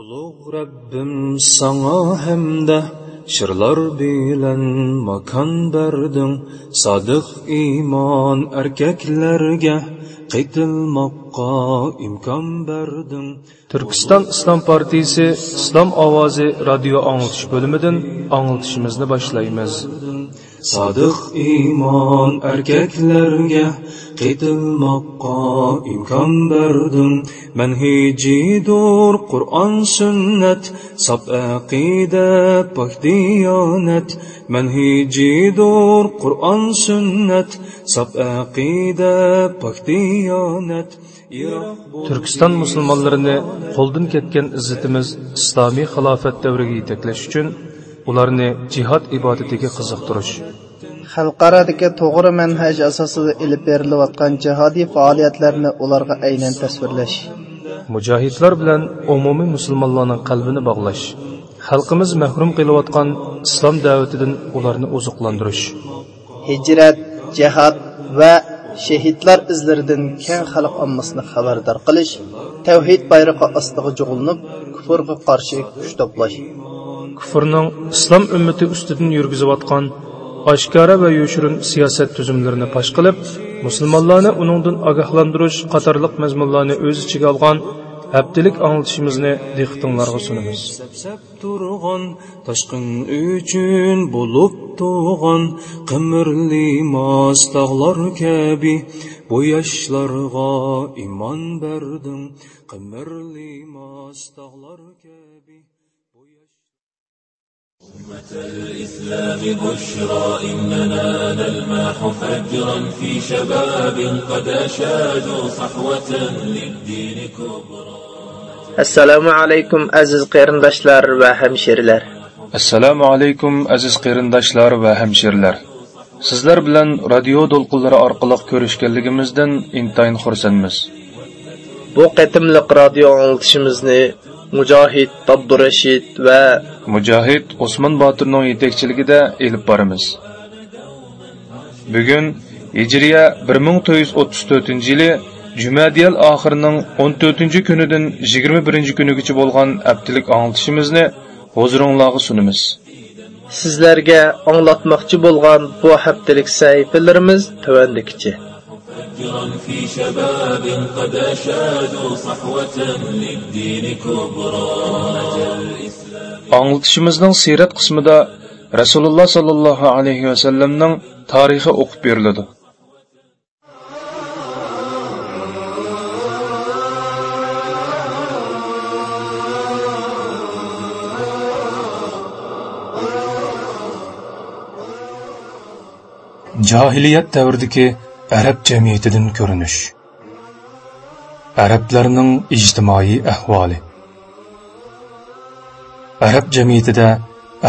Ulug' Rabbim sana hamda shirlar bilan makon berding sodiq iymon erkaklarga qaytilmoqqa imkon berding Türkistan İslam Partisi İslam Ovozi radio anglitish bo'limidan anglitishimizni boshlaymiz. sodiq iymon erkaklarga qaytilmoqqa imkon berding manhijidur qur'on sunnat sof aqida pok diyonat manhijidur qur'on sunnat sof aqida pok diyonat Türkistan musulmonlarini qo'ldan ketgan izzatimiz islomiy xilofat davriga yetaklash uchun ularni jihad ibodatiga qiziqtirish xalqaradagi to'g'ri manhaj asosida ilib berilayotgan jihodiy faoliyatlarni ularga aynan tasvirlash. Mujohidlar bilan umumiy musulmonlarning qalbini bog'lash xalqimiz mahrum qilayotgan islom da'vatidan ularni oziqlantirish. Hijrat jihad va shahidlar izlaridan keng xalq ommasini xabardor qilish tavhid bayrog'i ostiga jug'ilinib kufrga qarshi kuch to'plash. Kufrning islom ummati ustidan yurgizayotgan oshkora va yoshirin siyosat tuzumlarini pash qilib musulmonlarni uningdan ogohlantirish qatorliq mazmunlarni o'z ichiga olgan haftalik anglitishimizni diqqatinglarga sunamiz. Turg'on toshqin uchun bo'lib bulub qimirli mos tog'lar kabi bu yoshlarga iymon berdim qimirli mos tog'lar kabi. الإسلام بشرى إننا نلمح فجرا في شباب قد أشادوا صحوة للدين كبرى assalomu alaykum aziz qarindoshlar va hamshirlar assalomu alaykum aziz qarindoshlar va hamshirlar sizlar bilan radio to'lqinlari orqali ko'rishganligimizdan intayin xursandmiz bu qatimliq radio anglitishimizni mujohid abdurashid va mujohid Osman Botirning yetakchiligida elib boramiz. Bugun Hijriya 1434-yili Jumadiyal oxirining 14-kunidan 21-kunigacha bo'lgan haftalik anglitishimizni huzuringizga sunamiz. sizlarga anglatmoqchi bo'lgan bu haftalik sahifalarimiz tuvandikicha فجرا في شباب قد أشادوا صحوة للدين كبرى Anglitishimizning sirat qismida Rasululloh sallallohu alayhi va sallamning tarixi o'qib beriladi. Jahiliyat davridagi arab jamiyatidan ko'rinish. Arablarning ijtimoiy ahvoli. Arab jamiyatida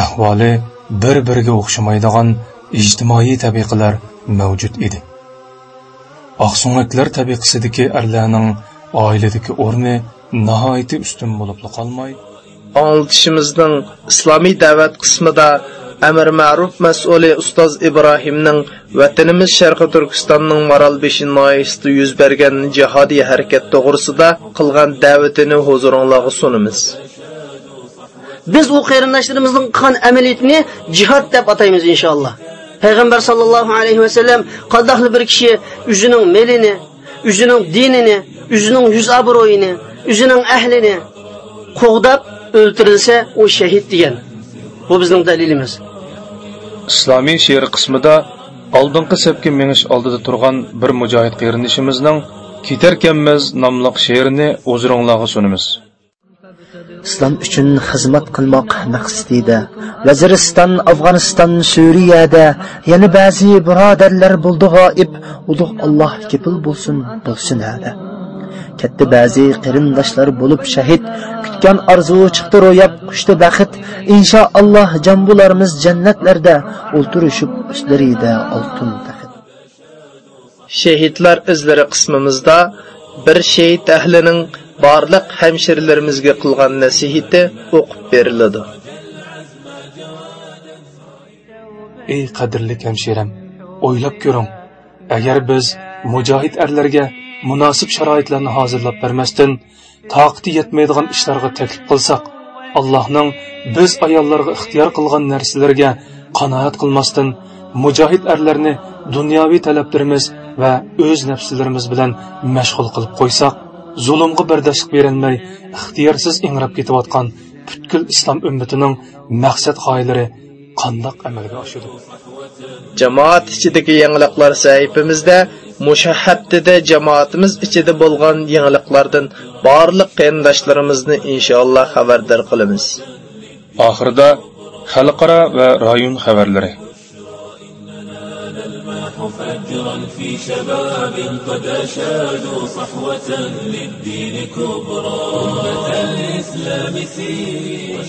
ahvoli bir-biriga o'xshamaydigan ijtimoiy tabiqalar mavjud edi. Oqso'ngaklar tabiqasidagi erlarning oiladagi o'rni olub ustun bo'lib İslami dəvət islomiy da'vat amir ma'ruf mas'uli ustoz ibrohimning vatanimiz sharqi turkistonning maralbeshin noyasida yuz bergan jihodiy harakat to'g'risida qilgan da'vatini huzuringlarga sunamiz. Biz u qarindoshlarimizning qilgan amaliyotini jihod deb ataymiz inshaalloh. Payg'ambar sallallohu alayhi vasallam qandoqli bir kishi o'zining melini o'zining dinini o'zining yuz obro'yini o'zining ahlini qo'g'dab o'ldirilsa u shahid degan. Bu bizning dalilimiz. Islomiy she'r qismida oldingi safga mingish oldida turgan bir mujohid qarindishimizning ketarkanmiz nomli she'rini o'ziringlarga sunamiz. islom uchun xizmat qilmoq maqsadida vaziriston afg'oniston suriyada yana ba'zi birodarlar bo'ldi g'oib ulug' alloh kepil bo'lsin bo'lsin hada katta ba'zi qarindoshlar bo'lib shahid. Kutgan orzu chiqdi ro'yab qushdi baxt inshaalloh jam bo'larmiz jannatlarda o'ltirishib ustlarida oltin taxt shahidlar izlari qismimizda bir shahid ahlining barliq hamshirlarimizga qilgan nasihati o'qib beriladi. Ey qadrli hamshiram o'ylab ko'ring agar biz mujohid erlarga munosib sharoitlarni hozirlab bermasdan toqati yetmaydigan ishlarga taklif qilsak allohning biz ayollarga ixtiyor qilgan narsalarga qanoat qilmasdan mujohid erlarni dunyoviy talablarimiz va o'z nafslarimiz bilan mashg'ul qilib qo'ysak zulmga bardashlik berilmay ixtiyorsiz ingrab ketayotgan butkul islom ummatining maqsad g'oyalari qandoq amalga oshadi? Jamoat ichidagi yangiliklar sahifamizda mushahaddida jamoatimiz ichida bo'lgan yangiliklardan barliq qarindoshlarimizni inshaalloh xabardor qilamiz oxirida xalqaro va rayon xabarlari فجرا في شباب قد أشادوا صحوة للدين كبرى أمة الإسلام سير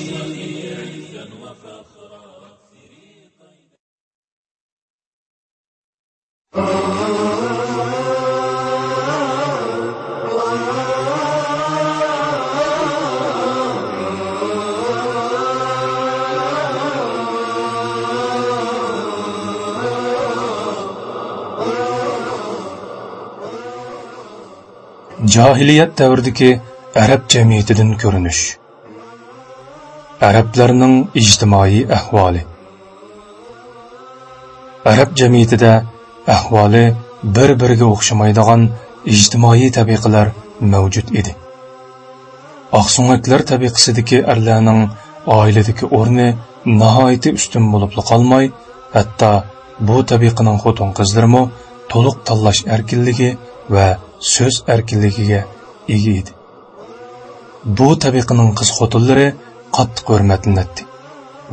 Cahiliyet davridagi arab jamiyatidan ko'rinish. Arablarning ijtimoiy ahvoli. Arab jamiyatida ahvoli bir-biriga o'xshamaydigan ijtimoiy tabiqalar mavjud edi. Oqsumaklar tabiqasidagi erlarning oiladagi o'rni nihoyatda ustun bo'lib qolmay, hatto bu tabiqaning xotin qizlarimi to'liq tanlash erkinligi va so'z erkinligiga ega edi. Bu tabiqining qiz xotinlari qattiq hurmatlanadi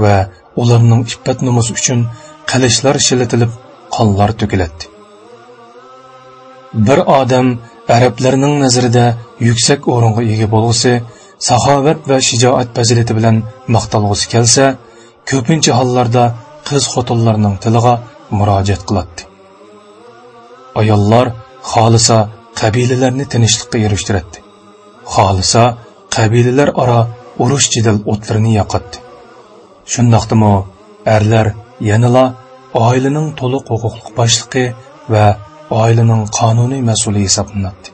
va ularning iffat nomusi uchun qalishlar shilitilib qonlar to'kiladi. Bir odam arablarning nazarida yuksak o'ringa ega bo'lg'isi saxovat va shijoat fazilati bilan maqtalg'usi kelsa ko'pincha hollarda qiz xotinlarning tiliga murojaat qiladi. Ayollar xohlasa qabilalarni tinchlikqa erishtiradi xohlasa qabilalar aro urush jidal o'tlarini yoqadi shundoqdimi erlar yanala oilaning to'liq huquqli boshlig'i va oilaning qonuniy mas'uli hisoblanadi.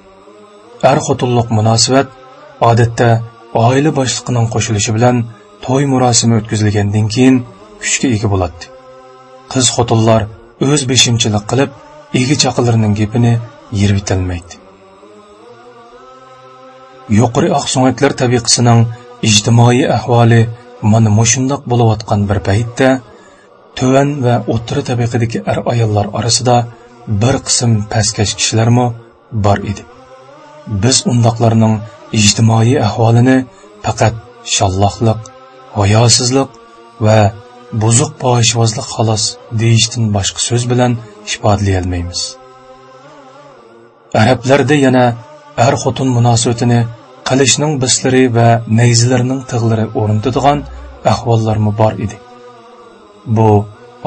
Ar xotinlik munosabat odatda oila boshlig'ining qo'shilishi bilan to'y murosimi o'tkazilgandan keyin kuchga ega bo'ladi. Qiz xotinlar o'z beshimchilik qilib egi chaqilarining gapini yirvitilmaydi yuqori oqsumaklar tabiqasining ijtimoiy ahvoli mana mushundoq bo'layotgan bir paytda tuvan va o'ttira tabaqadagi er ayollar orasida bir qism pastkash kishilarmi bor edi. Biz undoqlarning ijtimoiy ahvolini faqat shallohliq hayosizlik va buzuq poyishvozlik xolos deyishdan boshqa so'z bilan ifodalay arablarda yana er xotin munosabatini qilishning bislari va nayzilarining tig'lari o'rnatadigan ahvollarmi bor edi. Bu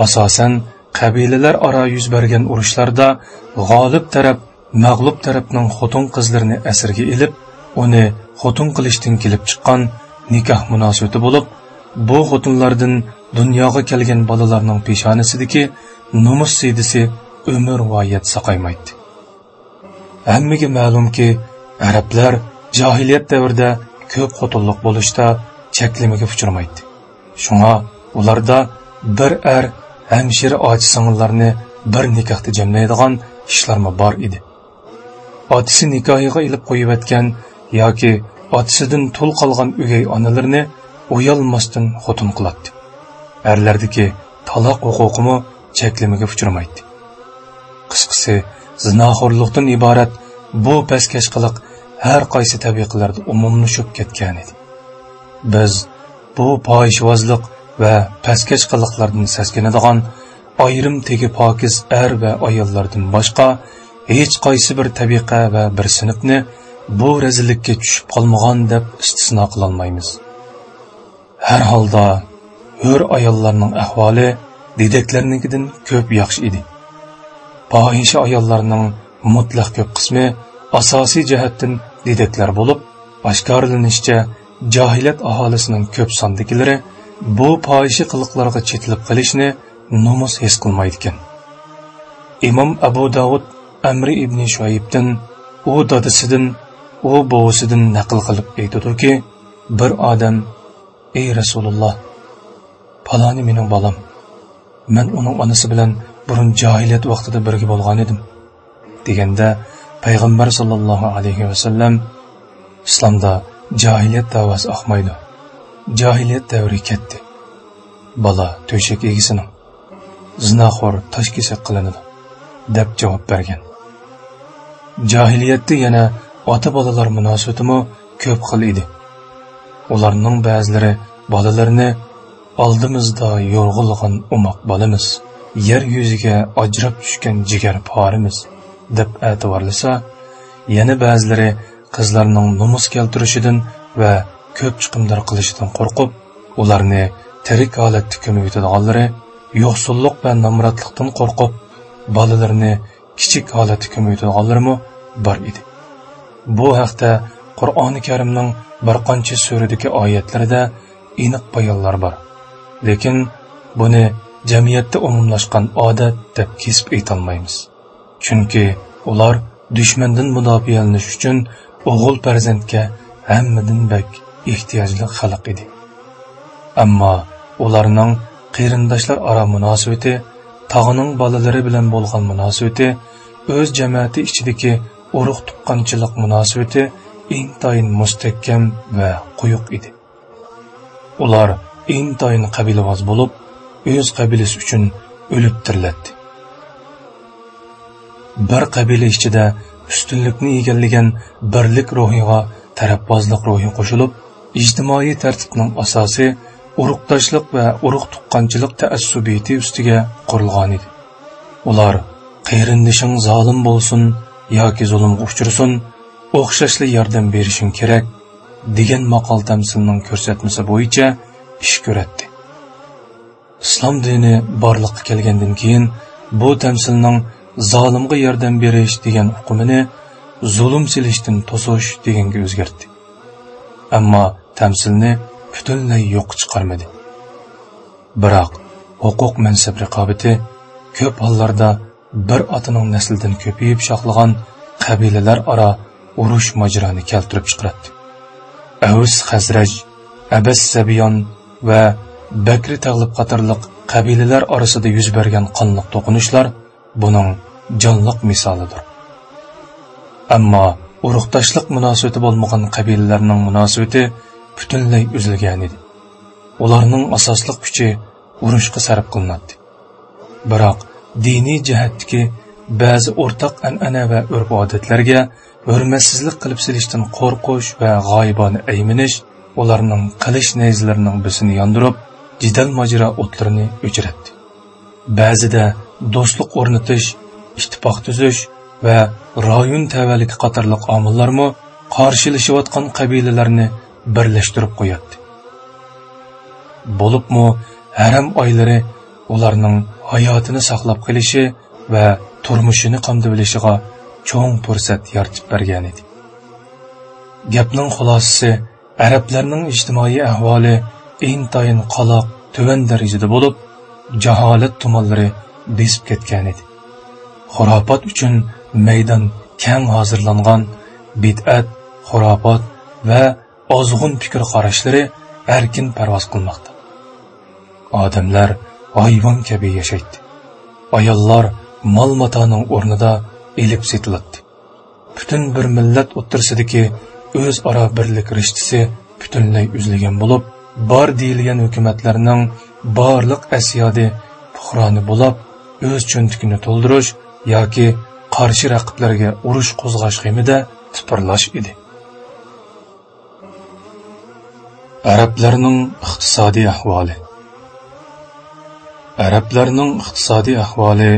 asosan qabilalar aro yuz bergan urushlarda g'olib taraf mag'lub tarafning xotin qizlarini asirga ilib uni xotin qilishdan kelib chiqqan nikoh munosabati bo'lib bu xotinlardan dunyoga kelgan bolalarning peshonasidagi nomus siydisi umr voyat saqaymaydi. Hammaga ma'lumki arablar johiliyat davrida ko'p xotinliq bo'lishda cheklamaga uchramaydi. Shunga ularda bir er hamshira ochi singillarni bir nikohda jamlaydigan ishlarmi bor edi. Otisi nikohiga ilib qo'yayotgan yoki otisidan tul qolgan o'gay onalarni uyalmasdan xotin qiladi. Erlardagi taloq huquqimi cheklamaga uchramaydi. Qisqasi zinoxo'rlikdan iborat bu pastkash qiliq har qaysi tabiqalarda umumlashib ketgan edi. Biz bu poyishvozlik va pastkash qiliqlardan saskanadigan ayrim tegi pokiz er va ayollardan boshqa hech qaysi bir tabiqa va bir sinfni bu razillikka tushib qolmagan deb istisno qilolmaymiz. Har holda hur ayollarning ahvoli dedaklarnikidan ko'p yaxshi edi. Fohisha ayollarning mutlaq ko'p qismi asosiy jihatdan dedaklar bo'lib oshkorlanishicha johiliyat aholisining ko'p sondagilari bu fohisha qiliqlarga chetilib qilishni nomus his qilmaydi ekan imom abu davud amri ibn shoyibdan u dadasidan u bovisidan naql qilib aytadiki bir odam ey rasululloh paloni mening bolam man uning onasi bilan burun johiliyat vaqtida birga bo'lgan edim. Deganda payg'ambar sollallohu alayhi vasallam islomda johiliyat davosi oqmaydi. Johiliyat davri ketdi bola to'shak egisining zinaxo'r tashkisak qilinadi deb javob bergan. Johiliyatda yana ota bolalar munosabatimi ko'p xil edi. Ularning ba'zilari bolalarini oldimizda yo'rg'ilg'an umoq bolamiz. Yer yuziga ajrab tushgan jigar porimiz deb e'tiborlasa yana ba'zilari qizlarning nomus keltirishidan va ko'p chiqimlar qilishidan qo'rqib ularni tirik holatda ko'mib yetadiganlari yo'qsullik va nomratlikdan qo'rqib bolalarni kichik holatda ko'mib yetadiganlarmi bor edi. Bu haqda qur'oni karimning bir qancha suradagi oyatlarida aniq bayonlar bor. Lekin buni jamiyatda umumlashgan odat deb kesib aytolmaymiz. Chunki ular dushmandan mudofialanish uchun o'g'il farzandga hammadan bak ehtiyojli xalq edi. Ammo ularning qarindoshlar aro munosabati tog'ining bolalari bilan bo'lgan munosabati o'z jamiyati ichidagi urug' tuqqanchilik munosabati intayin mustahkam va quyuq edi. Ular intayin qabilavoz bo'lib o'z qabilasi uchun o'lib tiriladi bir qabila ichida ustunlikni egallagan birlik ruhiga tarabbozlik ruhi qo'shilib ijtimoiy tartibning asosi urug'doshlik va urug' tuqqanchilik taassubiyati ustiga qurilgan edi. Ular qayrindishing zolim bo'lsin yoki zulmga uchrasin o'xshashli yordam berishing kerak degan maqol tamsilning ko'rsatmasi bo'yicha ish ko'ratdi. Islom dini borliqqa kelgandan keyin bu tamsilning zolimga yordam berish degan uqumini zulm silishdan to'sish deganga o'zgartdi ammo tamsilni butunlay yo'q chiqarmadi. Biroq huquq mansab raqobati ko'p hollarda bir otaning nasldan ko'payib shohlagan qabilalar aro urush majroni keltirib chiqaradi avus hazraj abas sabiyon va bakri tag'lib qatorliq qabilalar orasida yuz bergan qonliq to'qinishlar buning jonliq misolidir. Ammo urug'doshlik munosabati bo'lmagan qabilalarning munosabati butunlay uzilgan edi. Ularning asosliq kuchi urushga sarf qilinadi. Biroq diniy jihatdagi ba'zi o'rtaq an'ana va urf odatlarga hurmatsizlik qilib silishdan qo'rqish va g'oyibona ayminish ularning qilish nayzlarining bisini yondirib jidal majra o'tlarini o'chiratdi. Ba'zida do'stlik o'rnatish ittifoq tuzish va rayon tavalligi qatorliq omillarmi qarshilashayotgan qabilalarni birlashtirib qo'yadi bo'libmi haram oylari ularning hayotini saqlab qolishi va turmushini qamdab olishiga cho'ng fursat yaratib bergan edi. Gapning xulosasi arablarning ijtimoiy ahvoli intayin qaloq tuvan darajada bo'lib jaholat tumanlari besib ketgan edi. Xurofot uchun maydon kang hozirlangan bid'at xurofot va ozg'un fikr qarashlari erkin parvoz qilmoqda. Odamlar hayvon kabi yashaydi. Ayollar mol matoning o'rnida ilib setiladi. Butun bir millat o'ttirsidagi o'zaro birlik rishtisi butunlay uzilgan bo'lib bor deyilgan hukumatlarning barliq asyodi puhroni bo'lib o'z cho'ntikini to'ldirish yoki qarshi raqiblarga urush qo'zg'ash g'imida tipirlash edi. Arablarning iqtisodiy ahvoli. Arablarning iqtisodiy ahvoli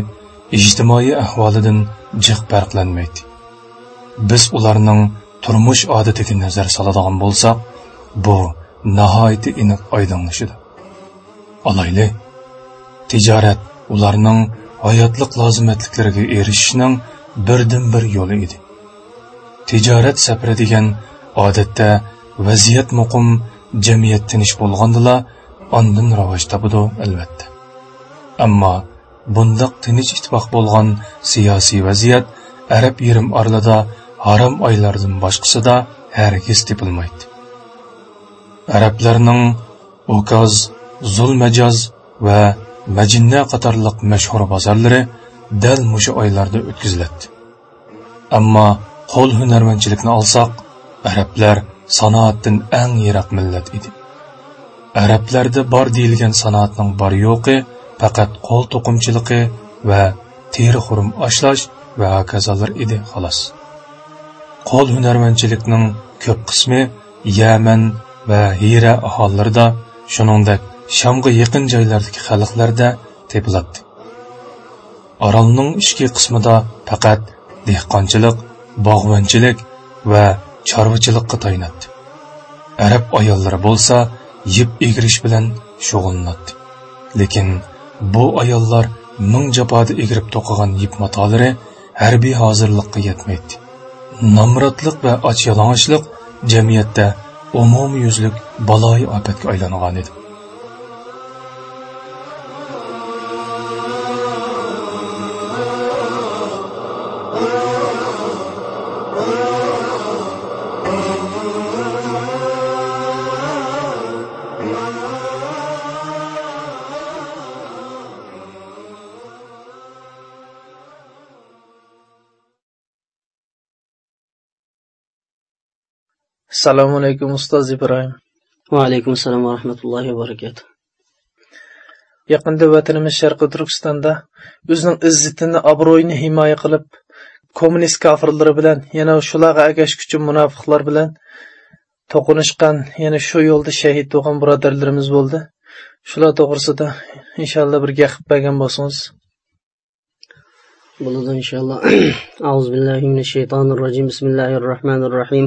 ijtimoiy ahvolidan jiq farqlanmaydi. Biz ularning turmush odatiga nazar soladigan bo'lsak bu nihoyatda aniq oydinlashadi. Olayli tijorat ularning hayotliq lozimatliklariga erishishning birdan bir yo'li edi. Tijorat safari degan odatda vaziyat muqim jamiyat tinch bo'lgandila ondan rivoj topadi albatta. Ammo bundoq tinch ittifoq bo'lgan siyosiy vaziyat arab yerim orlida harom oylardan boshqasida hargiz tepilmaydi. Arablarning ukaz zulmajoz va majinna qatorliq mashhur bozorlari dal mushu oylarda o'tkaziladi. Ammo qo'l hunarmandchilikni olsak arablar sanoatdan eng yiroq millat edi. Arablarda bor deyilgan sanoatning bor yo'qi faqat qo'l to'qimchiligi va teri xurum oshlash va hokazolar edi xolos. Qo'l hunarmandchiligining ko'p qismi yaman va hira ahollarida shuningdek shamga yaqin joylardagi xalqlarda tepiladi. Orolning ichki qismida faqat dehqonchilik bog'vanchilik va chorvachilikqa tayanadi arab ayollari bo'lsa yeb egirish bilan shug'ullanadi. Lekin bu ayollar ming jafoda egirib to'qigan yip matolari harbiy hozirlikqa yetmaydi. Nomrodlik va och yalang'ochlik jamiyatda umumyuzlik baloyi ofatga aylangan edi. Assalomu alaykum ustoz ibrohim. Va alaykum assalom va rahmatullohi va barakatuh. Yaqinda vatanimiz sharqi turkistonda o'zining izzatini obro'yini himoya qilib kommunist kofirlari bilan yana shularga agashguchi munofiqlar bilan to'qinishgan yana shu yo'lda shahid bo'lgan birodarlarimiz bo'ldi. Shular to'g'risida inshaalloh bir gapib bergan bo'lsangiz bo'ladi inshaalloh. Auzu billahi minash shaytonir rojim bismillahir rohmanir rohim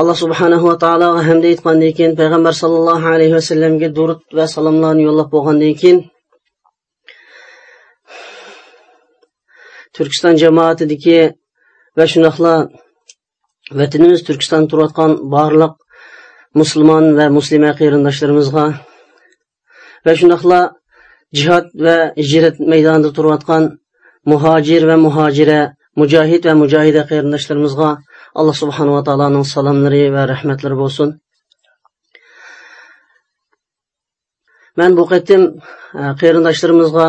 Alloh subhanahu va taologa hamda aytgandan keyin payg'ambar sallallohu alayhi vasallamga durud va salomlarni yo'llab bo'lgandan keyin turkiston jamoatidagi va shundoqla vatanimiz turkiston turayotgan barliq musulmon va muslima qarindoshlarimizga va shundoqla jihod va hijrat maydonida turayotgan muhojir va muhojira mujohid va mujohida qarindoshlarimizga alloh subhanava taoloning salomlari va rahmatlari bo'lsin. Man bu qatim e, qarindoshlarimizga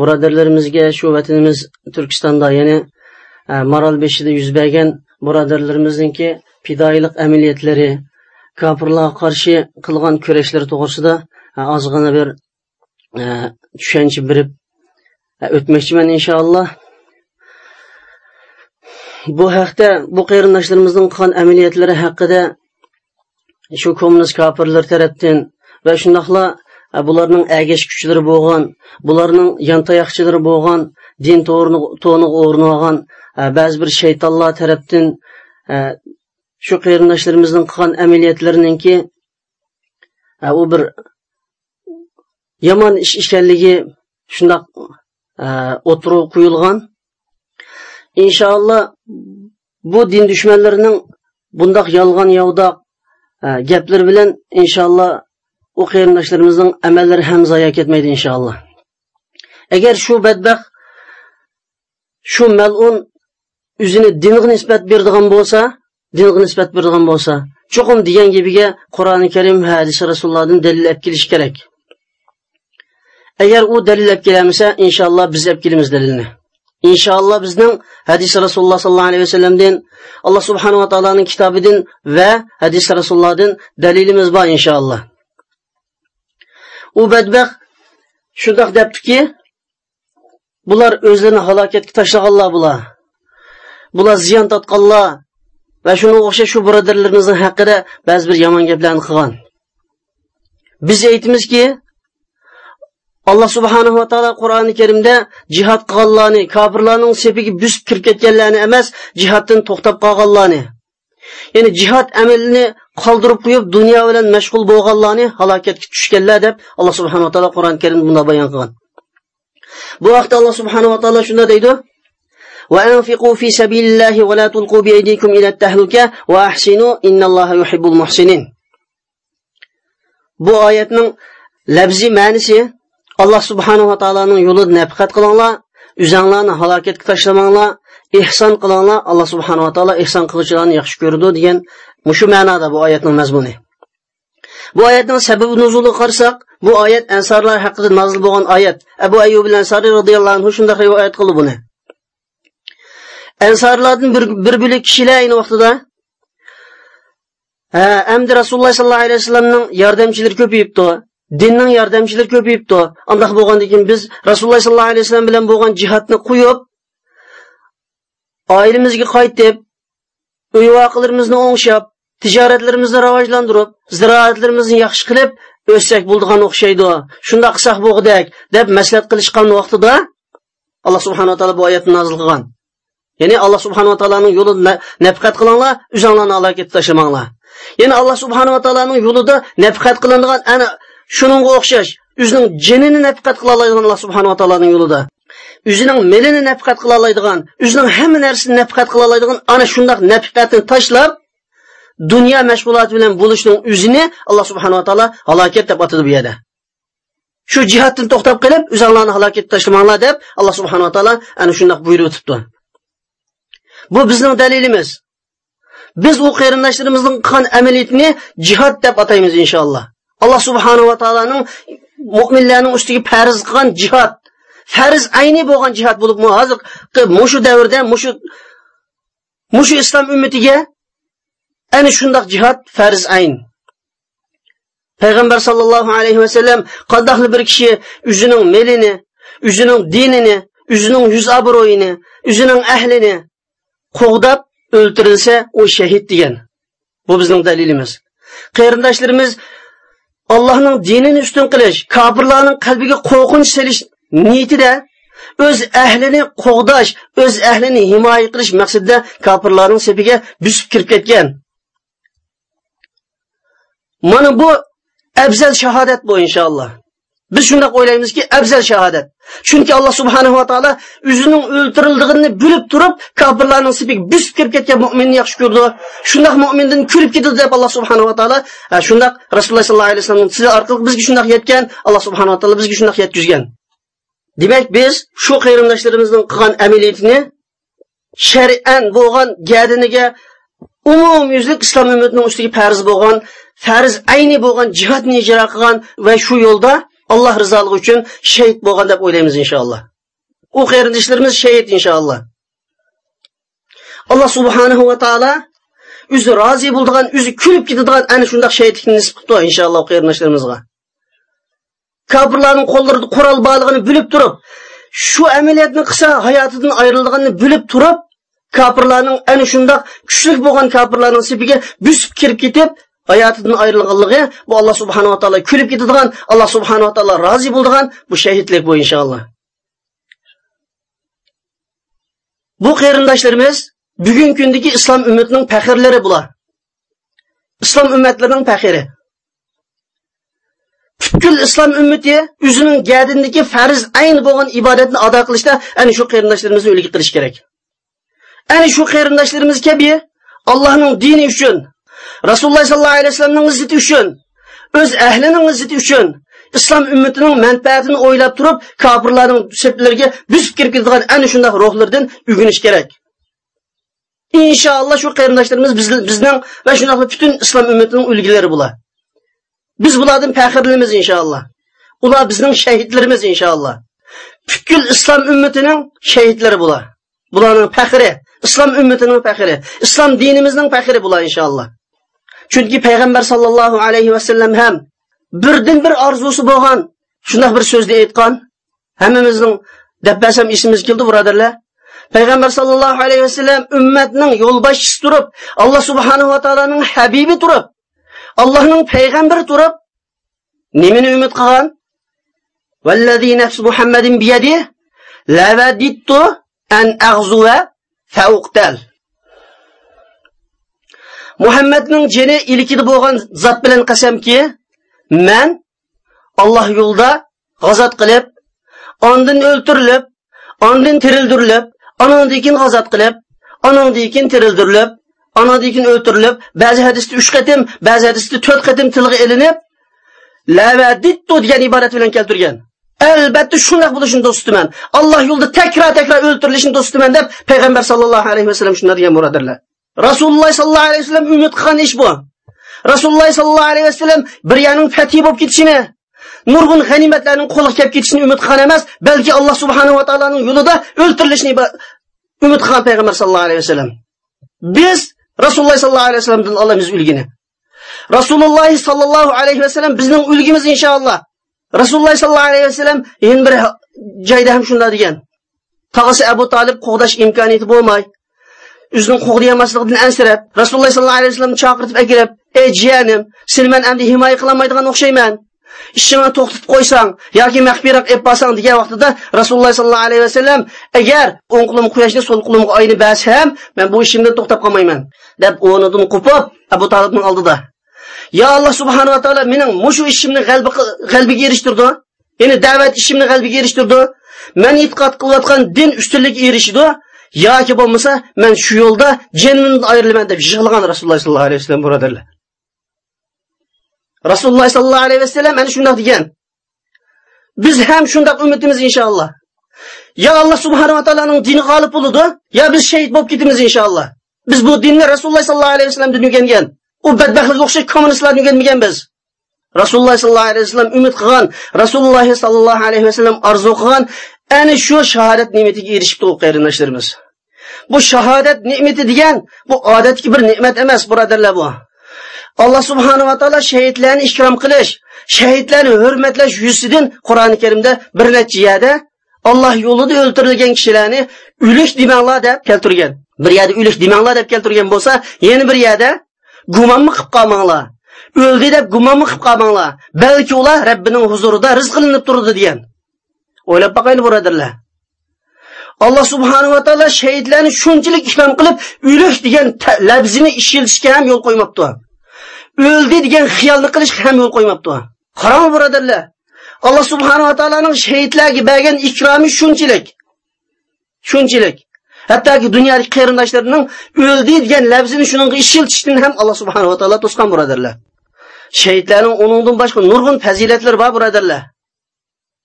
birodarlarimizga shu vatanimiz turkistonda ya'ni e, marol beshida yuz bergan birodarlarimizniki fidoyilik amaliyotlari kofirlarga qarshi qilgan kurashlari to'g'risida e, ozgina bir tushuncha berib o'tmoqchiman inshaalloh. Bu haqda bu qarindoshlarimizning qilgan amaliyotlari haqida shu kommunist kofirlar tarafdan va shundoqla bularning agash kuchlari bo'lgan bularning yantayoqchilari bo'lgan din to'ni o'rni olgan ba'zi bir shaytonlar tarafdan shu qarindoshlarimizning qilgan amaliyotlariniki u bir yomon ish ekanligi shundoq o'tirib qo'yilgan inshaalloh bu din dushmanlarining bundoq yolg'on yovdoq e, gaplar bilan inshaalloh u qarindoshlarimizning amallari ham zoya ketmaydi inshaalloh agar shu badbaxt shu mal'un o'zini dinga nisbat beradigan bo'lsa dinga nisbat beradigan bo'lsa chuqum degan gapiga qur'oni karim hadisi rasulullohdan dalil olib kelish kerak. Agar u dalil olib kelamasa inshaalloh biz olib kelamiz dalilni inshaalloh bizning hadis rasululloh sollallohu alayhi vasallamdan alloh subhanava taoloning kitobidan va hadis rasulullohdan dalilimiz bor inshaalloh u badbaxt shundoq debdiki bular o'zlarini halokatga tashlaganlar bular. Bular ziyon tortganlar va shunga o'xshash shu birodarlarimizning haqida ba'zi bir yomon gaplarni qilgan. Biz aytamizki alloh subhanava taolo qur'oni karimda jihod qilganlarni kofirlarning sepiga busib kirib ketganlarni emas jihoddan to'xtab qolganlarni ya'ni jihod amalini qoldirib qo'yib dunyo bilan mashg'ul bo'lganlarni halokatga tushganlar deb alloh subhanava taolo qur'oni karimda bunday bayon qilgan. Bu vaqtda alloh subhanava taolo shunday deydi وأنفقوا في سبيل الله ولا تلقوا بأيديكم إلى التهلكة وأحسنوا إن الله يحب المحسنين bu oyatning labzi ma'nisi alloh subhanava taoloning yo'lida nafaqat qilinglar uzanglarni halokatga tashlamanglar ehson qilinglar. Alloh subhanava taolo ehson qiluvchilarni yaxshi ko'radi degan mushu ma'noda bu oyatning mazmuni. Bu oyatning sababi nuzuli qarasak bu oyat ansorlar haqida nozil bo'lgan oyat. Abu ayub ansoriy roziyallohu anhu shunday rivoyat qildi buni. Ansorlardan bir, bir bilik kishilar ayni vaqtida endi rasululloh sollallohu alayhi vasallamning yordamchilari ko'payibdi. Dinning yordamchilari ko'payibdi. Undoq bo'lgandan keyin biz rasululloh sollallohu alayhi vasallam bilan bo'lgan jihatni qo'yib oilamizga qaytib uy voqelarimizni o'ngshab tijoratlarimizni rivojlantirib ziroatlarimizni yaxshi qilib o'ssak bo'ldigan o'xshaydi. Shundoq qilsak bo'g'dak deb maslahat qilishgan vaqtida alloh subhanaa taolo bu oyatni nozil qilgan. Ya'ni alloh subhanava taoloning yo'lida nafqat qilinglar o'zinglarni halokatga tashlamanglar ya'ni alloh subhanava taoloning yo'lida nafqat qilinadigan ana shuningga o'xshash o'zining jinini nafqat qila oladigan alloh subhanava taoloning yo'lida o'zining milini nafqat qila oladigan o'zining hamma narsasini nafqat qila oladigan ana shundoq nafqatni tashlab dunyo mashg'uloti bilan bo'lishning o'zini alloh subhanava taolo halokat deb atadi bu yerda shu jihatdan to'xtab qilib o'zinglarni halokatga tashlamanglar deb alloh subhanava taolo ana shundoq buyurib o'tibdi bu bizning dalilimiz biz u qarindoshlarimizning qilgan amaliyatini jihod deb ataymiz inshaalloh alloh subhanava taoloning mo'minlarning ustiga farz qilgan jihod farz ayni bo'lgan jihod bo'lib hozir mushu davrda mushu mushu islom ummatiga ana shundoq jihod farz ayn. Payg'ambar sollallohu alayhi vasallam qandoqli bir kishi o'zining melini o'zining dinini o'zining yuz obro'yini o'zining ahlini qo'g'dab o'ltirilsa u shahid degan. Bu bizning dalilimiz. Qarindoshlarimiz allohning dinini ustun qilish kofirlarning qalbiga qo'rqinch selish niyatida o'z ahlini qo'g'dash o'z ahlini himoya qilish maqsadida kofirlarning sepiga busib kirib ketgan. Mana bu afzal shahodat bu inshaalloh. Biz shundoq o'ylaymizki afzal shahodat. Chunki alloh subhanahu va taolo o'zining o'ltirildig'ini bilib turib kofirlarning sipiga busib kirib ketgan mo'minni yaxshi ko'rdi. Shundoq mo'mindan kulib ketdi deb alloh subhanahu va taolo e, shundoq rasululloh sollallohu alayhi vasallam sizi orqali bizga shundoq yetgan alloh subhanahu va taolo bizga shundoq yetkazgan. Demak biz shu qarindoshlarimizning qilgan amaliyatini shar'an bo'lgan gadiniga umumyuzlik islom ummatining ustiga farz bo'lgan farz ayni bo'lgan jihatni ijro qilgan va shu yo'lda alloh rizoligi uchun shahid bo'lgan deb o'ylaymiz inshaalloh u qarindoshlarimiz shahid inshaalloh alloh subhanahu va taolo o'zi rozi bo'ladigan o'zi kulib ketadigan ana shundoq shahidlikni nisb qilibdi inshaalloh qarindoshlarimizga kofirlarning qo'llarida qurol borligini bilib turib shu amaliyotni qilsa hayotidan ayrilganini bilib turib kofirlarning ana shundoq kuchli bo'lgan kofirlarning sipiga busib kirib ketib hayotidan ayrilganligi bu alloh subhanava taolo kulib ketadigan alloh subhanava taolo rozi bo'ladigan bu shahidlik bu inshaalloh. Bu qarindoshlarimiz bugungi kundagi islom ummatining faxrlari bular. Islom ummatlarining faxiri butkul islom ummati o'zining gadindagi farz ayni bo'lgan ibodatni ado qilishda ana shu qarindoshlarimizni o'lga qilish kerak. Ana shu qarindoshlarimiz kabi allohning dini uchun rasululloh sollallohu alayhi vasallamning izzati uchun o'z ahlining izzati uchun islom ummatining manfaatini o'ylab turib kofirlarning seplariga buzib kirib ketadigan ana shunday ruhlardan o'rganish kerak. Inshaalloh shu qarindoshlarimiz bizning va shundoq butun islom ummatining ulgilari bular. Biz bulardan faxrlanamiz inshaalloh. Ular bizning shahidlarimiz inshaalloh. Butkul islom ummatining shahidlari bular. Bularning faxri islom ummatining faxri islom dinimizning faxri bular inshaalloh. Chunki payg'ambar sollallohu alayhi vasallam ham birdan bir orzusi bo'lgan shundoq bir so'zni aytgan. Hammamizning dabbasam esimiz keldi birodarlar. Payg'ambar sollallohu alayhi vasallam ummatning yo'lboshchisi turib alloh subhanahu va taoloning habibi turib allohning payg'ambari turib nimani umid qilgan? Vallazi nafs muhammadin biyadihi lavadittu an aghzuva fauqtal. Muhammadning jini ilkida bo'lgan zot bilan qasamki man alloh yo'lida g'azot qilib ondan o'ltirilib ondan tirildirilib anandan keyin g'azot qilib anandan keyin tirildirilib anandan keyin o'ltirilib ba'zi hadisda uch qatim ba'zi hadisda to'rt qatim tilga ilinib lavadittu degan iborat bilan keltirgan. Albatta shundoq bo'lishini do'stiman. Alloh yo'lida takror takror o'ltirilishini do'stiman deb payg'ambar sallallohu alayhi vasallam shunday degan birodarlar rasululloh sollallohu alayhi vasallam umid qilgan ish bu. Rasululloh sollallohu alayhi vasallam bir yerning fathi bo'lib ketishini nurg'un g'animatlarning qo'lga kelib ketishini umid qilgan emas balki alloh subhanava taoloning yo'lida o'ltirilishni umid qilgan payg'ambar sallallohu alayhi vasallam. Biz rasululloh sollallohu alayhi vasallamdan olamiz ulgini rasululloh sollallohu alayhi vasallam bizning ulgimiz inshaalloh. Rasululloh sollallohu alayhi vasallam yana bir joyda ham shunday degan. Tog'asi abu tolib qo'g'dash imkoniyati bo'lmay o'zining qo'g'dayolmasligidan ansirab rasululloh sollallohu alayhi vasallam chaqirtib akirib ey jiyanim seni man endi himoya qilolmaydigan o'xshayman ishingni to'xtatib qo'ysang yoki maxfiyroq ep bo'lsang degan vaqtida rasululloh sollallohu alayhi vasallam agar o'ng qo'lim quyoshni so'l qo'limga oyni bersam man bu ishimdan to'xtab qolmayman deb o'rnidan qupib abu tolibning oldida yo alloh subhanava taolo mening mushu ishimni g'albiga erishtirdi ya'ni da'vat ishimni g'albiga erishtirdi man e'tiqod qilayotgan din ustunligiga erishdi yoki bo'lmasa man shu yo'lda jinimdan ayrilaman deb yig'lagan rasululloh sollallohu alayhi vasallam birodarlar. Rasululloh sollallohu alayhi vasallam ana shundoq degan. Biz ham shundoq umidimiz inshaalloh. Yo alloh subhanava taoloning dini g'olib bo'ladi yo biz shahid bo'lib ketamiz inshaalloh. Biz bu dinni rasululloh sollallohu alayhi vasallamdan o'rgangan u badbaxtlarga o'xshash kommunistlarni o'rganmagan biz. Rasululloh sollallohu alayhi vasallam umid qilgan rasululloh sollallohu alayhi vasallam orzu qilgan ana shu shahodat ne'matiga erishibdi u qarindoshlarimiz. Bu shahodat ne'mati degan bu odatki bir ne'mat emas birodarlar bu. Alloh subhanava taolo shahidlarni ikrom qilish shahidlarni hurmatlash yuzidan qur'oni karimda bir necha yerda alloh yo'lida o'ltirilgan kishilarni o'lik demanglar deb keltirgan. Bir yerda o'lik demanglar deb keltirgan bo'lsa yana bir yerda gumonmi qilib qolmanglar. O'ldi deb gumonmi qilib qolmanglar. Balki ular rabbining huzurida rizqlinib turdi degan. O'ylab boqayli birodarlar. Alloh subhanava taolo shahidlarni shunchalik ikrom qilib o'lik degan labzini ishlatishga ham yo'l qo'ymabdi o'ldi degan xiyolni qilishga ham yo'l qo'ymabdi qarang birodarlar alloh subhanava taoloning shahidlarga bergan ikromi shunchalik shunchalik hattoki dunyodagi qarindoshlarining o'ldi degan labzini shunga ishiltishdan ham alloh subhanava taolo to'sgan birodarlar shahidlarning uningdan boshqa nurg'un fazilatlari bor birodarlar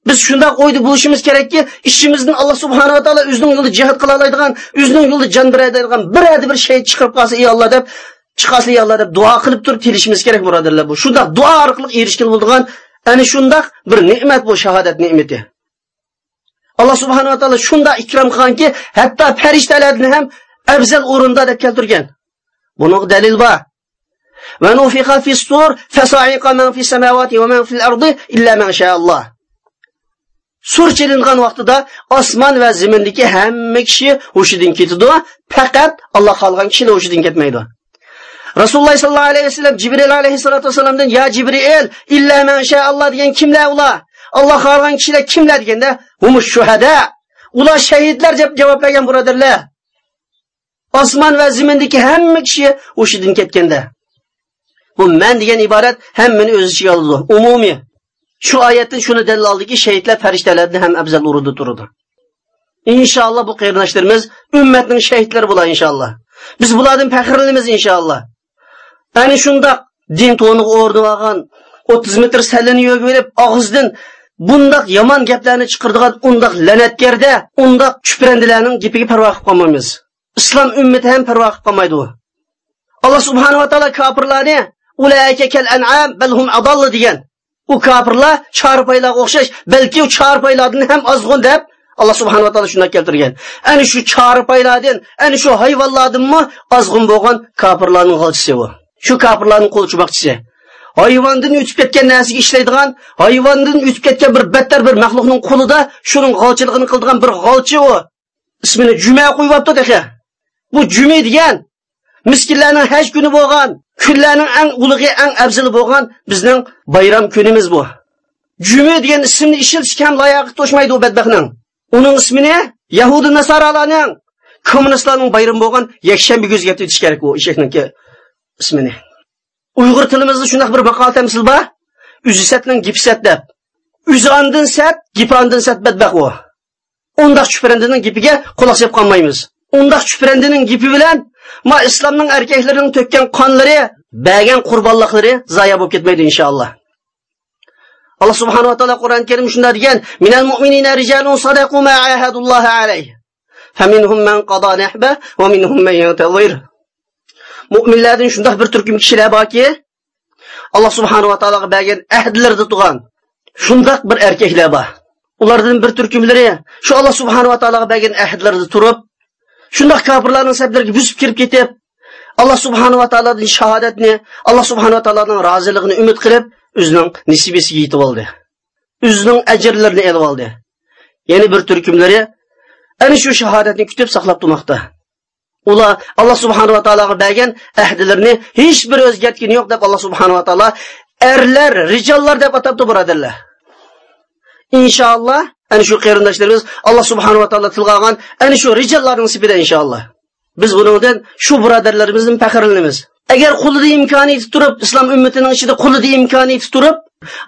biz shundoq o'yda bo'lishimiz kerakki ishimizdan alloh subhanava taolo o'zining yo'lida jihod qila oladigan o'zining yo'lida jon beradigan bir bir shahid chiqarib qolsa ey alloh deb chiqasli yog'lar deb duo qilib turib kelishimiz kerak birodarlar bu shundoq duo orqali erishgan bo'ladigan ana shundoq bir ne'mat bu shahodat ne'mati alloh subhanava taolo shundoq ikrom qilganki hatto farishtalarni ham afzal o'rinda deb keltirgan buni dalil bor ونفخ في الصور فصعق من في السماوات ومن في الأرض إلا من شاء الله sur chilingan vaqtida osmon va zimindagi hamma kishi hushidan ketadi faqat alloh xohlagan kishilar hushidan ketmaydi. Rasululloh sollallohu alayhi vasallam jibril alayhissalotu vassalamdan ya jibril illa Allah degan kimlar ular? Alloh xohlagan kishilar kimlar? deganda humush shuhada. Ular shahidlar deb javob bergan birodarlar. Osmon va zimindagi hamma kishi o'shidan ketganda. Bu man degan iborat hammani o'z ichiga oladi umumiy shu oyatdan shuni dalil oldiki shahidlar farishtalarni ham afzal urudi turadi. Inshaalloh bu qarindoshlarimiz ummatning shahidlari bo'ladi inshaalloh. Biz bulardan faxrlanamiz inshaalloh. Ani shundoq din to'niga o'rnib olgan 30 metr salini yo'q berib og'izdan bundoq yomon gaplarni chiqaradigan undoq la'natgarda undoq chuprandilarning gapiga parvo qilib qolmaymiz. Islom ummati ham parvo qilib qolmaydi u. Alloh subhanava taolo kofirlarni ulayka kal an'am bal hum degan u kofirlar chorpaylarga o'xshash balki u chorpaylardan ham ozg'un deb alloh subhanava taolo shunday keltirgan. Ana shu chorpaylardan ana shu hayvonlardanmi ozg'un bo'lgan kofirlarning g'olchisi bu. Shu kofirlarning qo'lchumoqchisi hayvondan o'tib ketgan narsaga ishlaydigan hayvondan o'tib ketgan bir battar bir maxluqning qo'lida shuning g'olchiligini qildigan bir g'olchi u. Ismini juma qo'yyapti deha bu juma degan miskinlarning haj kuni bo'lgan kunlarning eng ulug'i eng afzali bo'lgan bizning bayram kunimiz bu juma degan ismini ishiltishga ham layoqi to'shmaydi u badbaxtning. Uning ismini Yahudi Nasaralarning kommunistlarning bayrami bo'lgan yakshanba o'zgartirib o'tish kerak bu eshakniki ismini. Uyg'ur tilimizda shunaqa bir maqol tamsil bor. Üzisatning gipsat deb. Uzandin sat, gipandin sat badbaxt u. Undaq chuprandining gipiga quloq solib qolmaymiz. Undaq chuprandining gipi bilan ma islomning erkaklarining to'kkan qonlari, bergan qurbonliqlari zoya bo'lib ketmaydi inshaalloh. alloh subhanava taolo qur'oni karim shunday degan minal mu'minina rijalun sadaqu ma ahadulloh alayhi faminhum man qada nahba va minhum man yantazir mo'minlardan shunday bir turkum kishilar borki alloh subhanava taologa bergan ahdlarda tug'an shundoq bir erkaklar bor ulardan bir turkumlari shu alloh subhanava taologa bergan ahdlarda turib shundoq kofirlarning sablariga buzib kirib ketib alloh subhanava taolodan shahodatni alloh subhanava taoloning roziligini umid qilib o'zining nisbasiga yetib oldi. O'zining ajrlarini olib oldi. Yana bir turkumlari ana shu shahodatni kutib saqlab turmoqda. Ular alloh subhanava taologa bergan ahdilarini hech bir o'zgartgani yo'q deb alloh subhanava taolo erlar rijollar deb atabdi birodarlar inshaalloh ana shu qarindoshlarimiz alloh subhanava taolo tilga olgan ana shu rijallarning sifida inshaalloh. Biz bunidan shu birodarlarimizdan faxrlanamiz. Agar qo'lida imkoniyati turib islom ummatining ichida qo'lida imkoniyati turib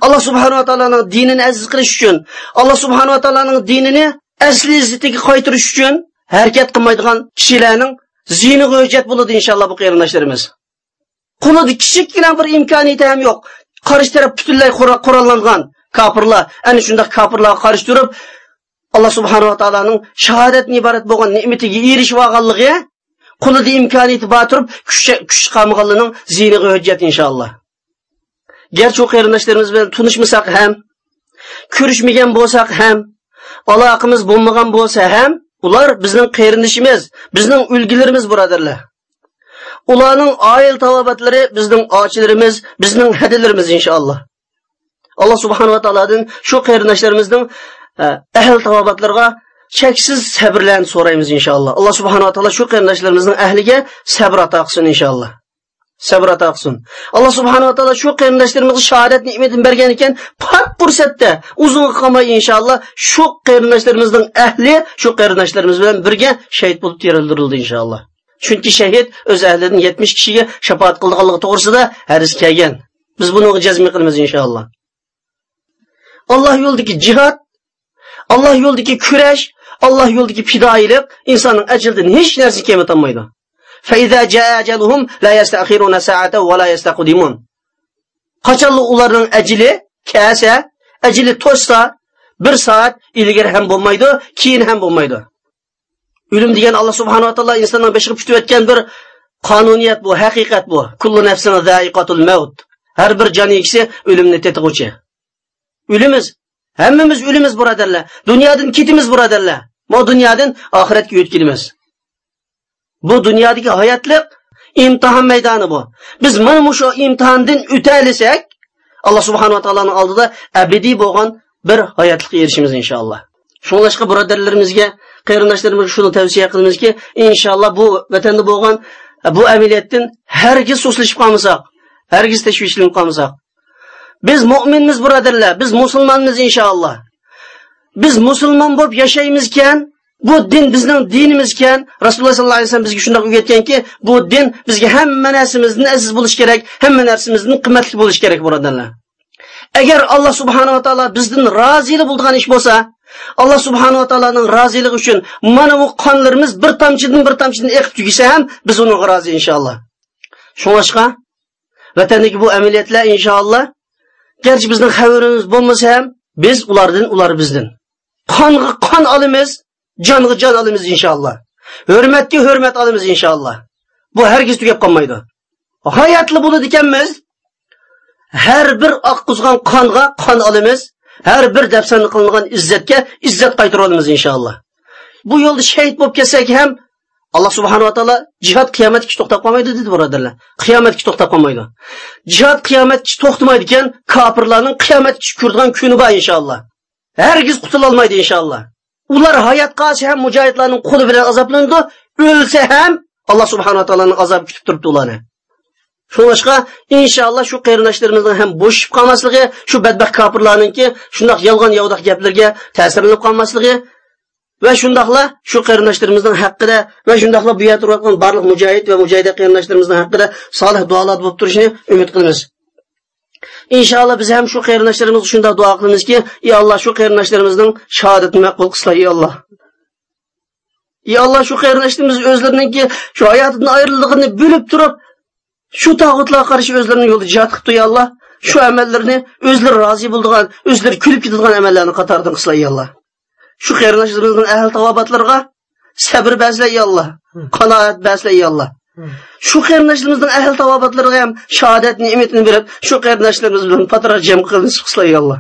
alloh subhanava taoloning dinini aziz qilish uchun alloh subhanava taoloning dinini asli izzatiga qaytarish uchun harakat qilmaydigan kishilarning ziyniga hujjat bo'ladi inshaalloh bu qarindoshlarimiz. Qo'lida kichikkina bir imkoniyati ham yo'q. Qarshi taraf butunlay qurollangan. Kofirlar ana shunday kofirlarga qarshi turib alloh subhanava taoloning shahodatni iborat bo'lgan ne'matiga erishib olganligi qo'lida imkoniyati bor turib kuch qolmaganlarning ziyniga hujjat inshaalloh. Garchi u qarindoshlarimiz bilan tunishmasak ham ko'rishmagan bo'lsak ham aloqamiz bo'lmagan bo'lsa ham ular bizning qarindoshimiz bizning ulgilarimiz birodarlar. Ularning oil tavobatlari bizning ochilarimiz bizning hadilarimiz inshaalloh. Alloh subhanava taolodan shu qarindoshlarimizning e, ahl tavobatlarga cheksiz sabrlarni so'raymiz inshaalloh. Alloh subhanava taolo shu qarindoshlarimizning ahliga sabr ato qilsin inshaalloh. Sabr ato qilsin. Alloh subhanava taolo shu qarindoshlarimizga shahodat ne'matini bergan ekan pat fursatda uzun qolmay inshaalloh shu qarindoshlarimizning ahli shu qarindoshlarimiz bilan birga shahid bo'lib terildirildi inshaalloh. Chunki shahid o'z ahlidan yetmish kishiga shafoat qilganligi to'g'risida hadis kelgan. Biz buni jazmi qilamiz inshaalloh. Alloh yo'lidagi jihad, alloh yo'lidagi kurash alloh yo'lidagi fidoilik insonning ajridan hech narsa kelmatolmaydi qachonli ularning ajli kelsa ajli to'shsa bir soat ilgari ham bo'lmaydi keyin ham bo'lmaydi. O'lim degan alloh subhanava taolo insonning beshiga putib o'tgan bir qonuniyat bu haqiqat bu. Kullu nafsin zaiqatul maut. Har bir jon egisi o'limni tetig'uvchi. O'limiz. Hammamiz o'limiz birodarlar. Dunyodan ketimiz birodarlar. Bu dunyodan oxiratga o'tkilimiz. Bu dunyodagi hayotliq imtihon maydoni bu. Biz mana shu imtihondan o'talisak alloh subhanava taoloni oldida abadiy bo'lgan bir hayotlikqa erishimiz inshaalloh. Shunlashqa birodarlarimizga qarindoshlarimizga shuni tavsiya qilamizki inshaalloh bu vatanda bo'lgan bu amaliyotdan hargiz so'zlashib qolmasak hargiz tashvishlanib qolmasak biz mo'minmiz birodarlar. Biz musulmonmiz inshaalloh. Biz musulmon bo'lib yashaymizkan bu din bizning dinimizkan. Rasululloh sollallohu alayhi vasallam bizga shundoq o'rgatganki bu din bizga hamma narsamizdan aziz bo'lishi kerak hamma narsamizdan qimmatli bo'lishi kerak birodarlar. Agar alloh subhanava taolo bizdan rozilik bo'lgan ish bo'lsa alloh subhanava taoloning roziligi uchun mana bu qonlarimiz bir tomchidan bir tomchidan eqib tugisa ham biz unga rozi inshaalloh. Shunga vatandagi bu amaliyotlar inshaalloh garchi bizning xabarimiz bo'lmasa ham biz ulardan ular bizdan. Qonga qon olamiz jonga jon olamiz inshaalloh. Hurmatga hurmat olamiz inshaalloh. Bu hargiz tugab qolmaydi. Hayotli bo'ladi ekanmiz. Har bir oqqizgan qonga qon olamiz. Har bir dafsan qilingan izzatga izzat qaytarib olamiz inshaalloh. Bu yo'lda shahid bo'lib ketsak ham alloh subhanava taolo jihod qiyomatgacha to'xtab qolmaydi dedi birodarlar. Qiyomatgacha to'xtab qolmaydi. Jihod qiyomatgacha to'xtamaydi ekan kofirlarning qiyomatgacha ko'radigan kuni bor inshaalloh. Hargiz qutulolmaydi inshaalloh. Ular hayot qolsa ham mujohidlarning qo'li bilan azoblandi o'lsa ham alloh subhanava taoloni azobi kutib turibdi ularni. Шуңашқа inshaalloh shu qarindoshlarimizni ham bo'shib qolmasligi, shu badbaxt kofirlarninki shundoq yolg'on yovdoq gaplarga ta'sirlanib qolmasligi va shundoqla shu qarindoshlarimizning haqida va shundoqla bu yerda turayotgan barliq mujohid va mujahida qarindoshlarimizning haqida solih duolar bo'lib turishini umid qilamiz. inshaalloh biz ham shu qarindoshlarimiz shunday duo qilamizki ey alloh shu qarindoshlarimizning shahodatini maqbul qilsin ey alloh ey alloh shu qarindoshlarimiz o'zlarininki shu hayotidan ayrilganini bilib turib shu tog'utlarga qarshi o'zlarini yo'lda jihod qilibdi ey alloh shu amallarni o'zlari rozi bo'ladigan o'zlari kulib ketadigan amallarni qatoridan qilsin ey alloh shu qarindoshlarimizning ahli tavobatlarga sabr basla ey alloh qanoat basla ey alloh shu qarindoshlarimizning ahli tavobatlariga ham shahodat ne'matini berib shu qarindoshlarimiz bilan patara jam qilinish qilsin ey alloh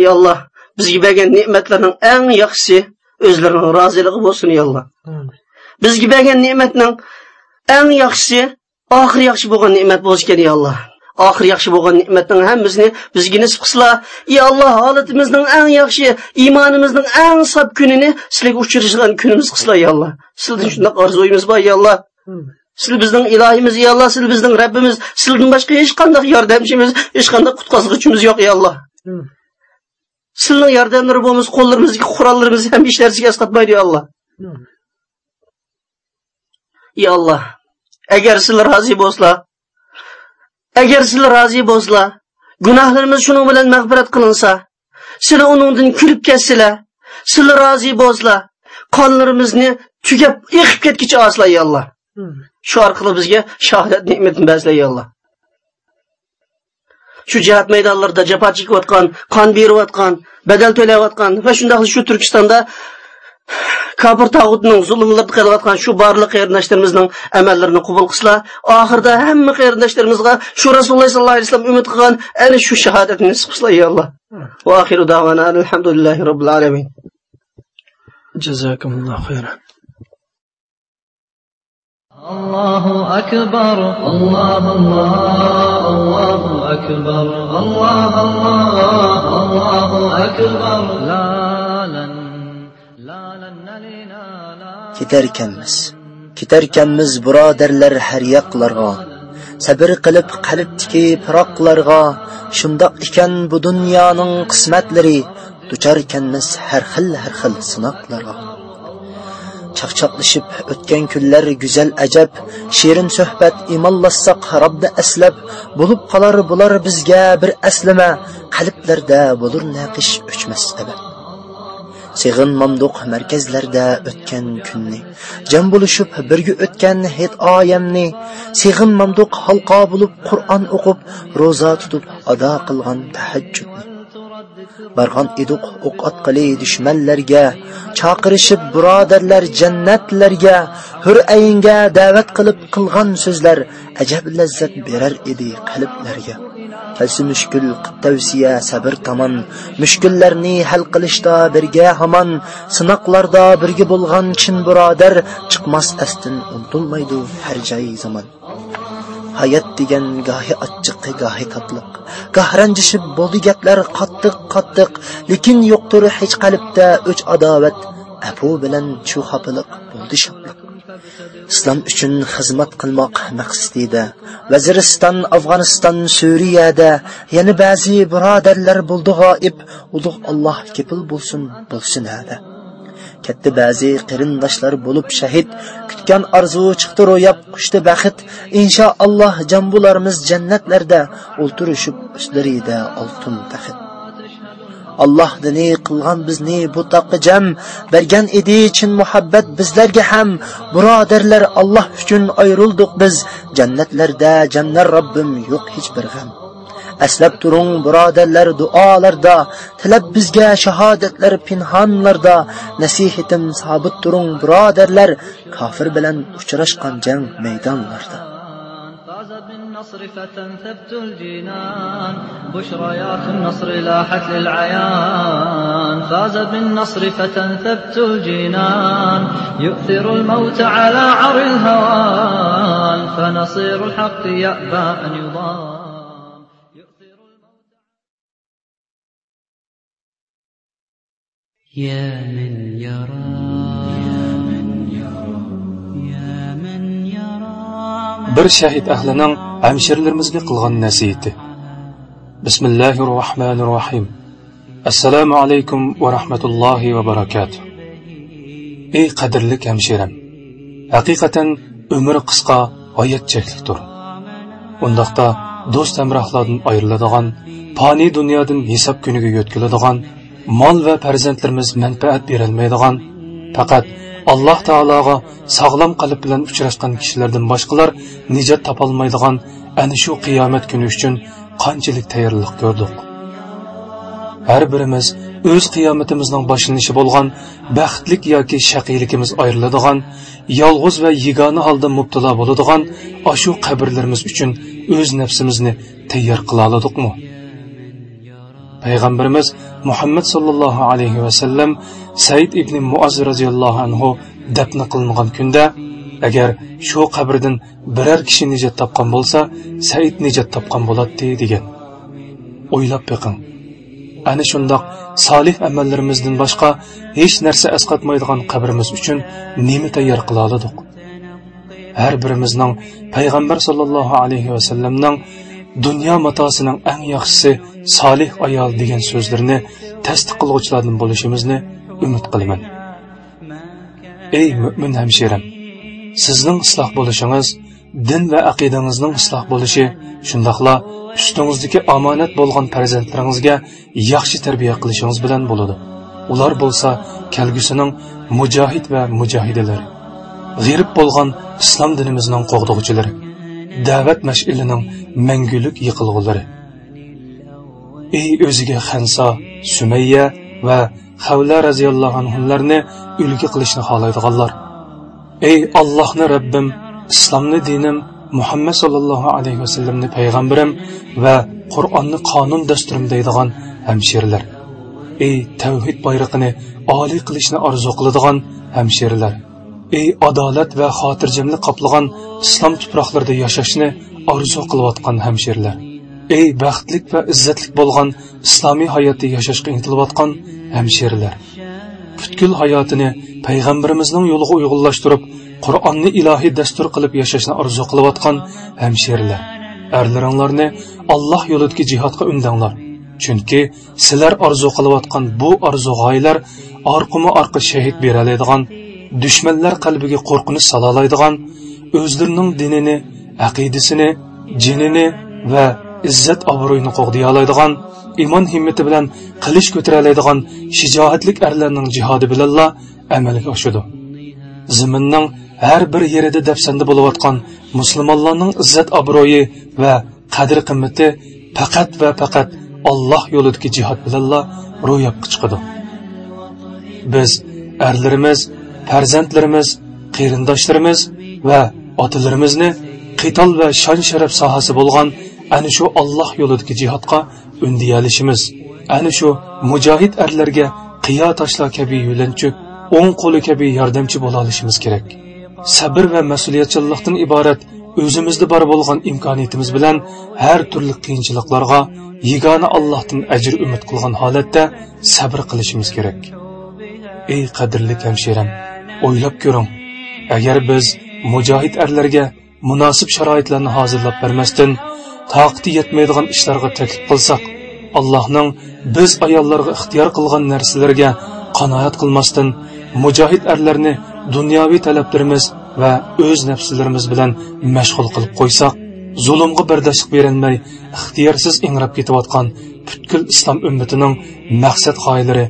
ey alloh bizga bergan ne'matlarning eng yaxshisi o'zlarining roziligi bo'lsin ey alloh bizga bergan ne'matning eng yaxshisi oxir yaxshi bo'lgan ne'mat bo'lsin ey alloh oxir yaxshi bo'lgan ne'matning hammasini bizga nisb qilsila ey alloh holatimizning eng yaxshi iymonimizning eng sof kunini sizlarga uchirishgan kunimiz qilsila ey alloh. Sizdan shundoq orzuyimiz bor ey alloh. Siz bizning ilohimiz ey alloh. Siz bizning robbimiz sizdan boshqa hech qanday yordamchimiz hech qanday qutqazg'uchimiz yo'q ey alloh. Sizning yordamlari bo'lmasa qo'llarimizga qurollarimiz ham hech narsaga asqatmaydi ey alloh. Ey alloh agar sizlar rozi bo'lsalar agar sizlar rozi bo'lsalar gunohlarimiz shuning bilan mag'firat qilinsa sizlar uningdan kulib ketsalar sizlar rozi bo'lsalar qonlarimizni tugab eqib ketgicha oslar ey alloh shu orqali bizga shahodat ne'matini bazlay alloh shu jihat maydonlarida jafo chekayotgan qon berayotgan badal to'layotgan va shundoq shu turkistonda kofir tag'utning zulmlarida qilayotgan shu barliq qarindoshlarimizning amallarini qabul qilsa oxirida hamma qarindoshlarimizga shu rasululloh sollallohu alayhi vasallam umid qilgan ana shu shahodatni nasib qilsa ey alloh va oxiru davana alhamdulillahi robbil alamin jazakumulloh xayran الله أكبر الله الله الله أكبر الله الله الله أكبر لا ketarkanmiz. Ketarkanmiz birodarlar har yoqlarga. Sabr qilib qalbdiki piroqlarga. Shundoq ekan bu dunyoning qismatlari. Ducharkanmiz har xil har xil sinoqlarga. Chaqchaqlashib o'tgan kunlar go'zal ajab shirin suhbat imonlassak robni aslab bo'lib qolar bular bizga bir aslama. Qalblarda bo'lur naqish o'chmas abad sig'in mamduq markazlarda o'tgan kunni. Jam bo'lishib birga o'tgan hid oyamni. Sig'in mamduq halqo bo'lib qur'on o'qib ro'za tutib ado qilgan tahajjudni. Barg'on iduq o'q otqili dushmanlarga chaqirishib birodarlar jannatlarga hur ayinga da'vat qilib qilgan so'zlar ajab lazzat berar edi qalblarga. Qaysi mushkul tavsiya sabr tomon mushkullarni hal qilishda birga hamon sinoqlarda birga bo'lgan chin birodar chiqmas astin unutilmaydi har joy zamon. Hayot degan gohi achchiq gohi tatliq goh ranjishib bo'ldi gaplar qattiq qattiq. Lekin yo'qdir hech qalbda o'ch adovat. Apu bilan chu xopiliq bo'ldi shodliq islom uchun xizmat qilmoq maqsadida vaziriston afg'oniston suriyada yana ba'zi birodarlar bo'ldi g'oib ulug' alloh kepil bo'lsin bo'lsin hada katta ba'zi qarindoshlar bo'lib shahid kutgan orzu chiqdi ro'yab qushdi baxt inshaalloh jambularimiz jannatlarda o'ltirishib ustlarida oltin taxt alloh dini qilgan bizni bu taqqa jam bergan edi chin muhabbat bizlarga ham. Birodarlar alloh uchun ayrildik biz. Jannatlarda jamlar robbim yo'q hech bir g'am. Aslab turing birodarlar duolarda tilab bizga shahodatlar pinhonlarda. Nasihatim sobit turing birodarlar kofir bilan uchrashgan jang maydonlarida بالنصر فتنثبت الجنان. بشرى يا أخي النصر لاحت للعيان. فاز بالنصر فتنثبت الجنان. يؤثر الموت على عر الهوان. فنصير الحق يأبى أن يضام يا من يرى bir shahid ahlining hamshirlarimizga qilgan nasihati. Bismillahi rohmanir rohim assalomu alaykum va rahmatullohi va barakatuh. Ey qadrli hamshiram haqiqatan umri qisqa hayot cheklikdir. Undoqda do'st hamrohlardan ayriladigan foniy dunyodan hisob kuniga yo'tkiladigan mol va farzandlarimiz manfaat berolmaydigan faqat alloh taologa sog'lom qalb bilan uchrashgan kishilardan boshqalar nijot topolmaydigan ana shu qiyomat kuni uchun qanchalik tayyorlik ko'rdik. Har birimiz o'z qiyomatimizning boshlanishi bo'lgan baxtlik yoki shaqiyligimiz ayriladigan yolg'iz va yagona holda mubtalo bo'ladigan ashu qabrlarimiz uchun o'z nafsimizni tayyor qila oladikmi? Payg'ambarimiz muhammad sollallohu alayhi vasallam said ibn muaz roziyallohu anhu dafn qilingan kunda agar shu qabrdan biror kishi nijot topgan bo'lsa said nijot topgan bo'ladi degan. O'ylab biqing ana shundoq solih amallarimizdan boshqa hech narsa asqatmaydigan qabrimiz uchun nima tayyor qila oladik har birimizning payg'ambar sollallohu alayhi vasallamning dunyo matosining eng yaxshisi solih ayol degan so'zlarni tasdiq qilg'uvchilardan bo'lishimizni umid qilaman. Ey mo'min hamshiram sizning isloh bo'lishingiz din va aqidangizning isloh bo'lishi shundoqla ustingizdagi omonat bo'lgan farzandlaringizga yaxshi tarbiya qilishingiz bilan bo'ladi. Ular bo'lsa kelgusining mujohid va mujohidalari g'irib bo'lgan islom dinimizning qo'g'dug'chilari da'vat mash'ilining mangulik yiqilg'ulari ey o'ziga Xansa, sumayya va havla roziyallohu anhularni ulgi qilishni xohlaydiganlar. Ey allohni rabbim islomni dinim muhammad sollallohu alayhi vasallamni payg'ambarim va qur'onni qonun dasturim deydigan hamshirlar ey tavhid bayrog'ini oliy qilishni orzu qiladigan hamshirlar ey adolat va xotirjamlik qoplagan islom tuproqlarida yashashni orzu qilayotgan hamshirlar ey baxtlik va izzatlik bo'lgan islomiy hayotda yashashga intilayotgan hamshiralar. Butkul hayotini payg'ambarimizning yo'liga uyg'unlashtirib qur'onni ilohiy dastur qilib yashashni orzu qilayotgan hamshiralar. Arlaringlarni alloh yo'lidagi jihodga undanglar. Chunki sizlar orzu qilayotgan bu orzu g'oyalar orqama orqa shahid beraladigan dushmanlar qalbiga qo'rqinch salolaydigan o'zlarining dinini aqidasini jinini va izzat obro'yini qo'g'diya oladigan iymon himmati bilan qilish ko'tara oladigan shijoatlik arlarning jihodi bilanla amalga oshadi ziminning har bir yerida dafsanda bo'layotgan musulmonlarning izzat obro'yi va qadr qimmati faqat va faqat Alloh yo'lidagi jihod bilanla ro'yobga chiqadi. Biz erlarimiz farzandlarimiz qarindoshlarimiz va otalarimizni qital va shon sharaf sohasi bo'lgan ana shu Alloh yo'lidagi jihodga undiyalishimiz. Ana shu mujohid erlarga qiyo toshlar kabi yo'lanchuk o'ng qo'li kabi yordamchi bo'la olishimiz kerak. Sabr va mas'uliyatchanlikdan iborat o'zimizda bor bo'lgan imkoniyatimiz bilan har turli qiyinchiliklarga yagona Allohdan ajr umid qilgan holatda sabr qilishimiz kerak. Ey qadrli hamshiram o'ylab ko'ring agar biz mujohid erlarga munosib sharoitlarni hozirlab bermasdan taqti yetmaydigan ishlarga taklif qilsak allohning biz ayollarga ixtiyor qilgan narsalarga qanoat qilmasdan mujohid erlarni dunyoviy talablarimiz va o'z nafslarimiz bilan mashg'ul qilib qo'ysak zulmga bardashlik berolmay ixtiyorsiz ingrab ketayotgan butkul islom ummatining maqsad g'oyalari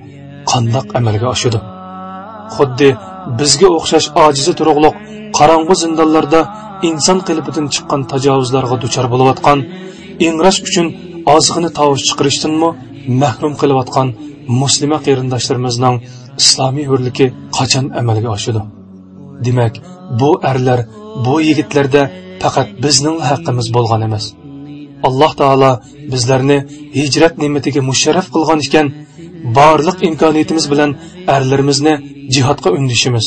qandoq amalga oshadi? Xuddi bizga o'xshash ojizi turug'liq qorong'u zindonlarda inson qalbidan chiqqan tajovuzlarga duchor bo'layotgan ingrash uchun ozg'ini tovush chiqarishdanmi mahrum qilayotgan muslima qarindoshlarimizning islomiy hurligi qachon amalga oshadi? Demak bu arlar bu yigitlarda faqat bizning haqqimiz bo'lgan emas. Alloh taolo bizlarni hijrat ne'matiga musharraf qilgan ekan barliq imkoniyatimiz bilan arlarimizni jihodga undishimiz.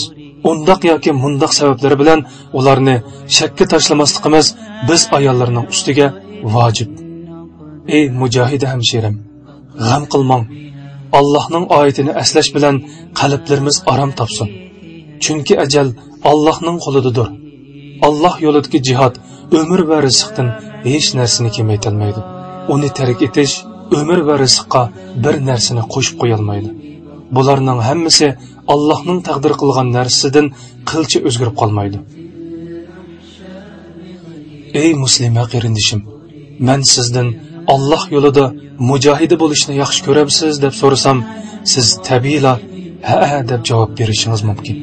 Undoq yoki mundoq sabablari bilan ularni shakka tashlamasligimiz biz ayollarning ustiga vojib. Ey mujohida hamshiram g'am qilmang. Allohning oyatini aslash bilan qalblarimiz orom topsin. Chunki ajal allohning qo'lidadir alloh yo'lidagi jihod umr va rizqdan hech narsani kamaytirmaydi. Uni tark etish umr va rizqqa bir narsani qo'shib qo'yolmaydi. Bularning hammasi allohning taqdir qilgan narsasidan qilcha o'zgarib qolmaydi. Ey musulmon qarindishim men sizdan alloh yo'lida mujohida bo'lishni yaxshi ko'rabsiz deb so'rasam siz tabiiyla ha deb javob berishingiz mumkin.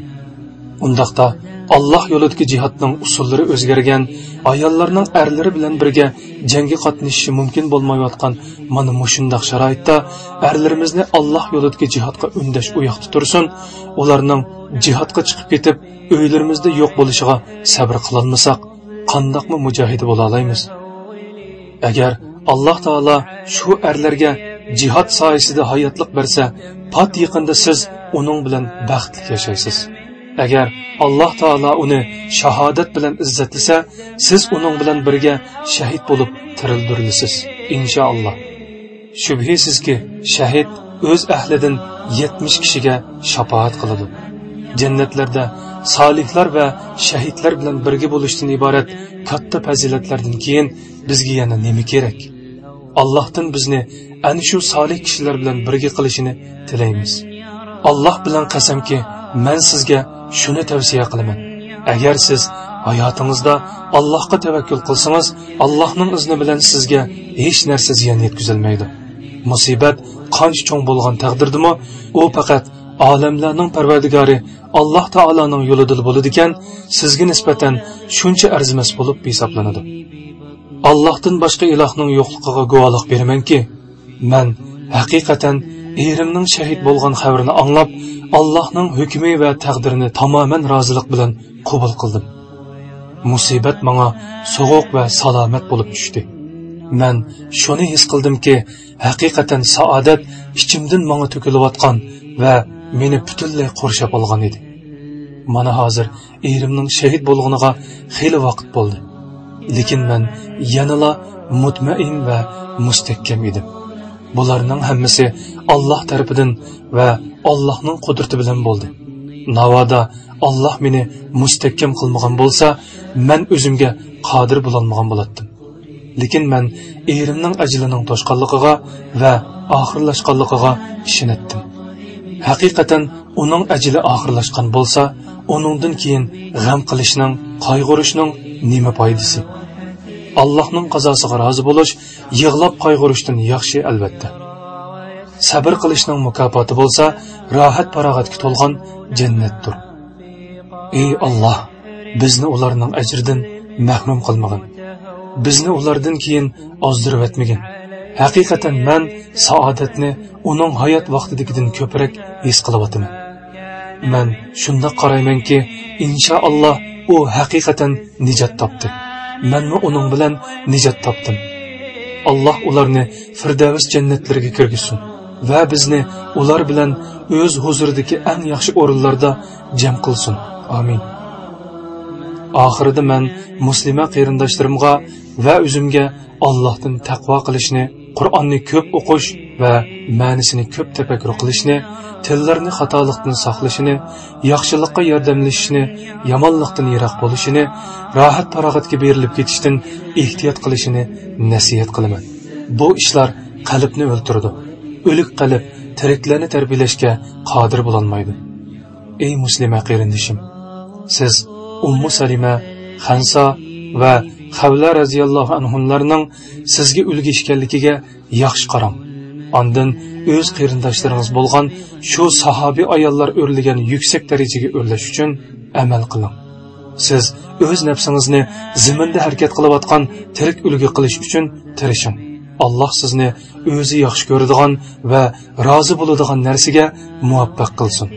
Undaqda alloh yo'lidagi jihodning usullari o'zgargan ayollarning erlari bilan birga jangga qatnashishi mumkin bo'lmayotgan mana mushundoq sharoitda erlarimizni alloh yo'lidagi jihodga undash uyoqda tursin ularning jihodga chiqib ketib uylarimizda yo'q bo'lishiga sabr qilolmasak qandoqmi mujohida bo'la olamiz agar alloh taolo shu erlarga jihod soyasida hayotlik bersa pat yaqinda siz uning bilan baxtli yashaysiz. Agar alloh taolo uni shahodat bilan izzatlasa siz uning bilan birga shahid bo'lib tirildirilasiz inshaalloh. Shubhisizki shahid o'z ahlidan yetmish kishiga shafoat qiladi. Jannatlarda solihlar va shahidlar bilan birga bo'lishdan iborat katta fazilatlardan keyin bizga yana nima kerak? Allohdan bizni ana shu solih kishilar bilan birga qilishini tilaymiz. Alloh bilan qasamki man sizga shuni tavsiya qilaman. Agar siz hayotingizda allohga tavakkul qilsangiz allohning izni bilan sizga hech narsa ziyon yetkazilmaydi. Musibat qancha cho'ng bo'lgan taqdirdimi u faqat olamlarning parvardigori alloh taoloning yo'lida bo'ladi ekan sizga nisbatan shuncha arzimas bo'lib hisoblanadi. Allohdan boshqa ilohning yo'qligiga guvohlik beramanki man haqiqatan erimning shahid bo'lgan xabarini anglab allohning hukmi va taqdirini tamoman rozilik bilan qabul qildim musibat manga sovuq va salomat bo'lib tushdi man shuni his qildimki haqiqatan saodat ichimdan manga to'kilayotgan va meni butunlay qurshab olgan edi mana hozir erimning shahid bo'lganiga xeyli vaqt bo'ldi lekin man yanala mutmain va mustahkam edim bularning hammasi Alloh tarafidan va Allohning qudrati bilan bo'ldi. Navoda Alloh meni mustahkam qilmagan bo'lsa, men o'zimga qodir bo'lolmagan bo'lardim. Lekin men erimning ajlining toshqanligiga va oxirlashganligiga ishonatdim. Haqiqatan uning ajli oxirlashgan bo'lsa, uningdan keyin g'am qilishning, qayg'urishning nima foydasi? Allohning qazosiga rozi bo'lish yig'lab qayg'urishdan yaxshi albatta. Sabr qilishning mukofoti bo'lsa rohat farog'atga to'lgan jannatdir. Ey olloh bizni ularning ajridan mahrum qilmagin. Bizni ulardan keyin ozdirib etmagin haqiqatan man saodatni uning hayot vaqtidagidan ko'proq his qilyapman man shunda qaraymanki inshaalloh u haqiqatan nijot topdi. Manmi uning bilan nijot topdim? Alloh ularni firdavs jannatlariga kirgizsin va bizni ular bilan o'z huzuridagi eng yaxshi o'rinlarda jam qilsin. Amin. Oxirida man muslima qarindoshlarimga va o'zimga allohdan taqvo qilishni qur'onni ko'p o'qish va ma'nisini ko'p tafakkur qilishni tillarni xatolikdan saqlashini yaxshilikqa yordamlashishni yomonlikdan yiroq bo'lishini rohat farog'atga berilib ketishdan ehtiyot qilishini nasihat qilaman. Bu ishlar qalbni o'ltirdi o'lik qalb tiriklarni tarbiyalashga qodir bo'lolmaydi. Ey muslima qarindishim siz ummu salima hanso va havla roziyallohu anhularning sizga ulgishganligiga yaxshi qarang Ondan o'z qarindoshlaringiz bo'lgan shu sahobiy ayollar o'rlagan yuksak darajaga o'rlash uchun amal qiling. Siz o'z nafsingizni ziminda harakat qilayotgan tirik ulgu qilish uchun tirishing. Alloh sizni o'zi yaxshi ko'radigan va rozi bo'ladigan narsaga muvaffaq qilsin.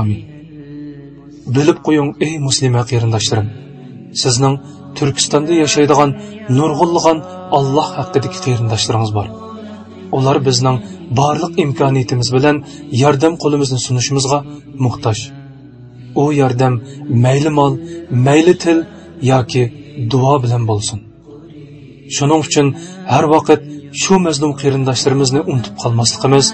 Amin. Bilib qo'ying ey muslima qarindoshlarim. Sizning Turkistonda yashaydigan нұрғылыған Alloh haqidagi qarindoshlaringiz bor. ular bizning барлық imkoniyatimiz bilan yordam qo'limizni сұнышымызға muhtoj u yordam мәйлі мал, мәйлі тіл, yoki duo bilan bo'lsin shuning uchun har vaqt shu mazlum qarindoshlarimizni unutib qolmasligimiz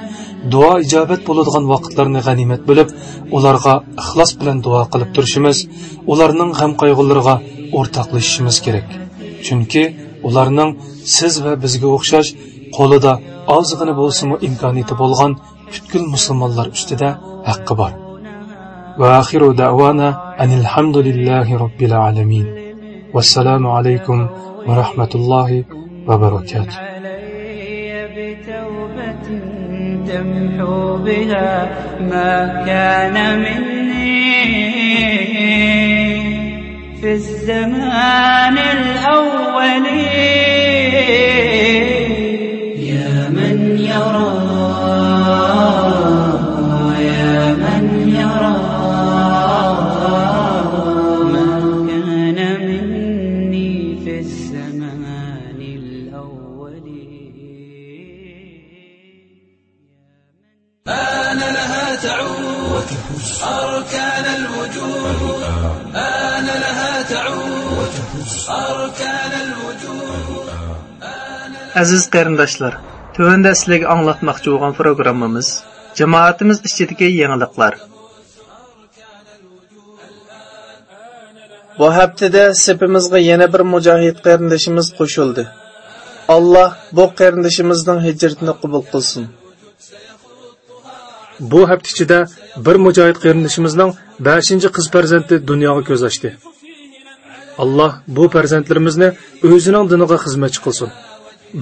duo ijobat bo'ladigan vaqtlarni g'animat bilib ularga ixlos bilan duo qilib turishimiz ularning g'am qayg'ulariga o'rtoqlashishimiz kerak chunki ularning siz va bizga o'xshash qo'lida ozg'ina bo'lsimi imkoniyati bo'lgan butkul musulmonlar ustida haqqi bor va axiru davana anilhamdulillahi robbil alamin vassalomu alaykum va rahmatullohi va barakatuh تمحو بها ما كان مني في الزمان الأول يا من يرى يا من يرى ما كان مني في الزمان الأول آن لها تعود أركان الوجود. آن Aziz qarindoshlar, tövəndə sizlərə anlatmaqçı olan proqramımız cemaatimiz içindəki yeniliklər. Bu haftada sepimizga yana bir mujohid qarindoshimiz qo'shildi. Alloh bu qarindishimizning hijratini qabul qilsin. Bu hafta ichida bir mujohid qarindishimizning 5 qiz farzandi dunyoga ko'z ochdi. Alloh bu farzandlarimizni o'zining diniga xizmatchi qilsin.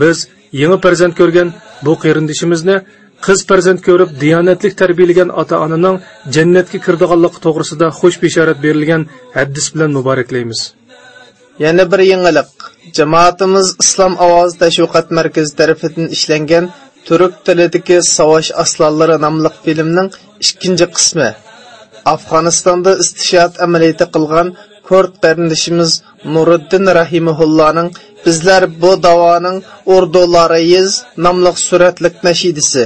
Biz yangi farzand ko'rgan bu qarindishimizni qiz farzand ko'rib diyonatlik tarbiyalagan ota-onaning jannatga kirdiganligi to'g'risida xush bishorat berilgan hadis bilan muboraklaymiz. Yana bir yangilik. Jamoatimiz Islom ovozi tashviqot markazi tomonidan ishlangan turk tilidagi savash aslonlari nomli filmning ikkinchi qismi Afg'onistonda istishot amaliyoti qilgan Kurd qarindishimiz Nuriddin Rahimullohning Bizlar bu davoning ordolariyiz nomli suratlik nashidisi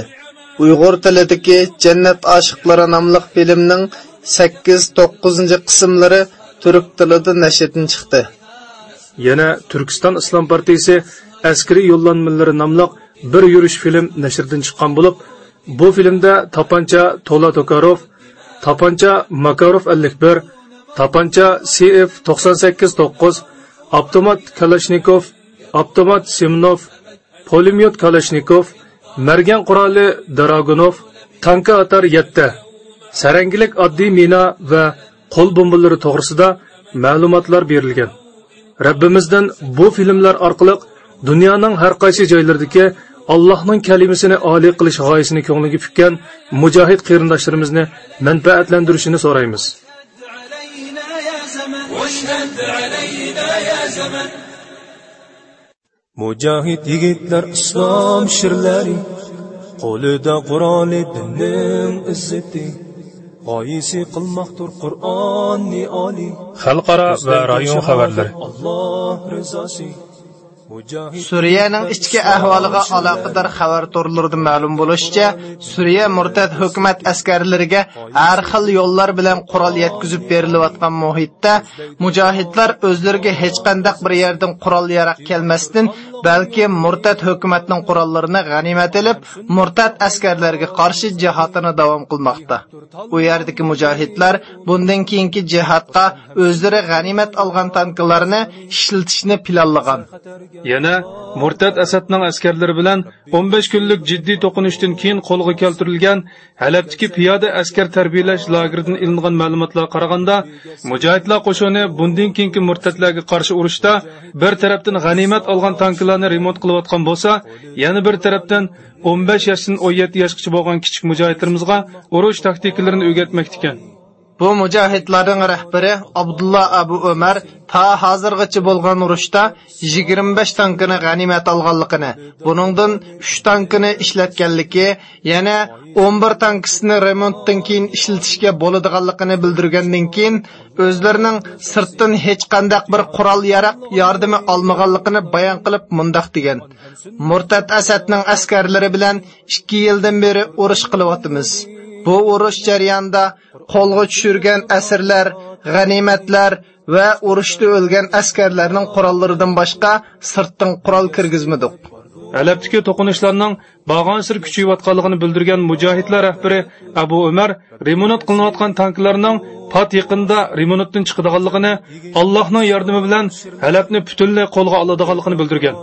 Uyg'ur tilidagi Jannat oshiqlari nomli filmning 8-9 qismlari turk tilida nashrdan chiqdi. Yana Turkiston Islom partiyasi askariy yo'llanmalari nomli bir yurish film nashrdan chiqqan bo'lib, bu filmda Tapancha Tola Tokarov, Tapancha Makarov 51, Tapancha cf 989 Avtomat Kalashnikov, Avtomat Simnov, Pulemyot Kalashnikov, Mergan quroli Dragunov, tanka atar 7, sarangilik oddiy mina va qo'l bombalari to'g'risida ma'lumotlar berilgan. Rabbimizdan bu filmlar orqali dunyoning har qaysi joylaridagi Allohning kalimasini oliy qilish g'oyasini ko'ngliga pukkan mujohid qarindoshlarimizni manfaatlantirishini so'raymiz. Mujohid yigitlar islom shirlari qo'lida Qur'oni dinning izzati. G'oyisi qilmoqdir Qur'onni oli Xalqaro va rayon xabarlari. Alloh rizosi Suriyaning ichki ahvoliga aloqador xabar to'rlarida ma'lum bo'lishicha, Suriya murtad hukumat askarlariga har xil yo'llar bilan qurol yetkazib berilayotgan muhitda mujohidlar o'zlariga hech qanday bir yerdan qurol yaraq kelmasdan, balki murtad hukumatning qurollarini g'animat olib, murtad askarlarga qarshi jihodini davom qilmoqda. U yerdagi mujohidlar bundan keyingi jihodga o'zlari g'animat olgan tanklarni ishlatishni planlagan. Yana Murtad Asadning askarlari bilan 15 kunlik jiddiy to'qinishdan keyin qo'lga keltirilgan halabdiki piyoda askar tarbiyalash lageridan ilingan ma'lumotlarga qaraganda, mujohidlar qo'shini bundan keyingi murtadlarga qarshi urushda bir tarafdan g'animat olgan tanklarni remont qilayotgan bo'lsa, yana bir tarafdan 15 yoshdan 17 yoshgacha bo'lgan kichik mujohidlarimizga urush taktikalarini o'rgatmoqda ekan. Bu mujohidlarning rahbari Abdullah Abu Umar ta hozirgacha bo'lgan urushda 25 tankini g'animat olganligini, buningdan 3 tankini ishlatganligi, yana 11 tankisini remontdan keyin ishlatishga bo'ladiganligini bildirgandan keyin o'zlarining sirtdan hech qanday bir qurol-yarog yordami olmaganligini bayon qilib mundaq degan. Murtad Asadning askarlari bilan 2 yildan beri urush qilyapmiz. Bu urush jarayonida qo'lga tushirgan asirlar, g'animatlar va urushda o'lgan askarlarning qurollaridan boshqa sirtdan qurol kirgizmadik. Alabdagi to'qinishlarning bag'ansir kuchayotganligini bildirgan mujohidlar rahbari Abu Umar remonat qilinayotgan tanklarning pat yaqinda remontdan chiqadiganligini, Allohning yordami bilan Halabni butunlay qo'lga oladiganligini bildirgan.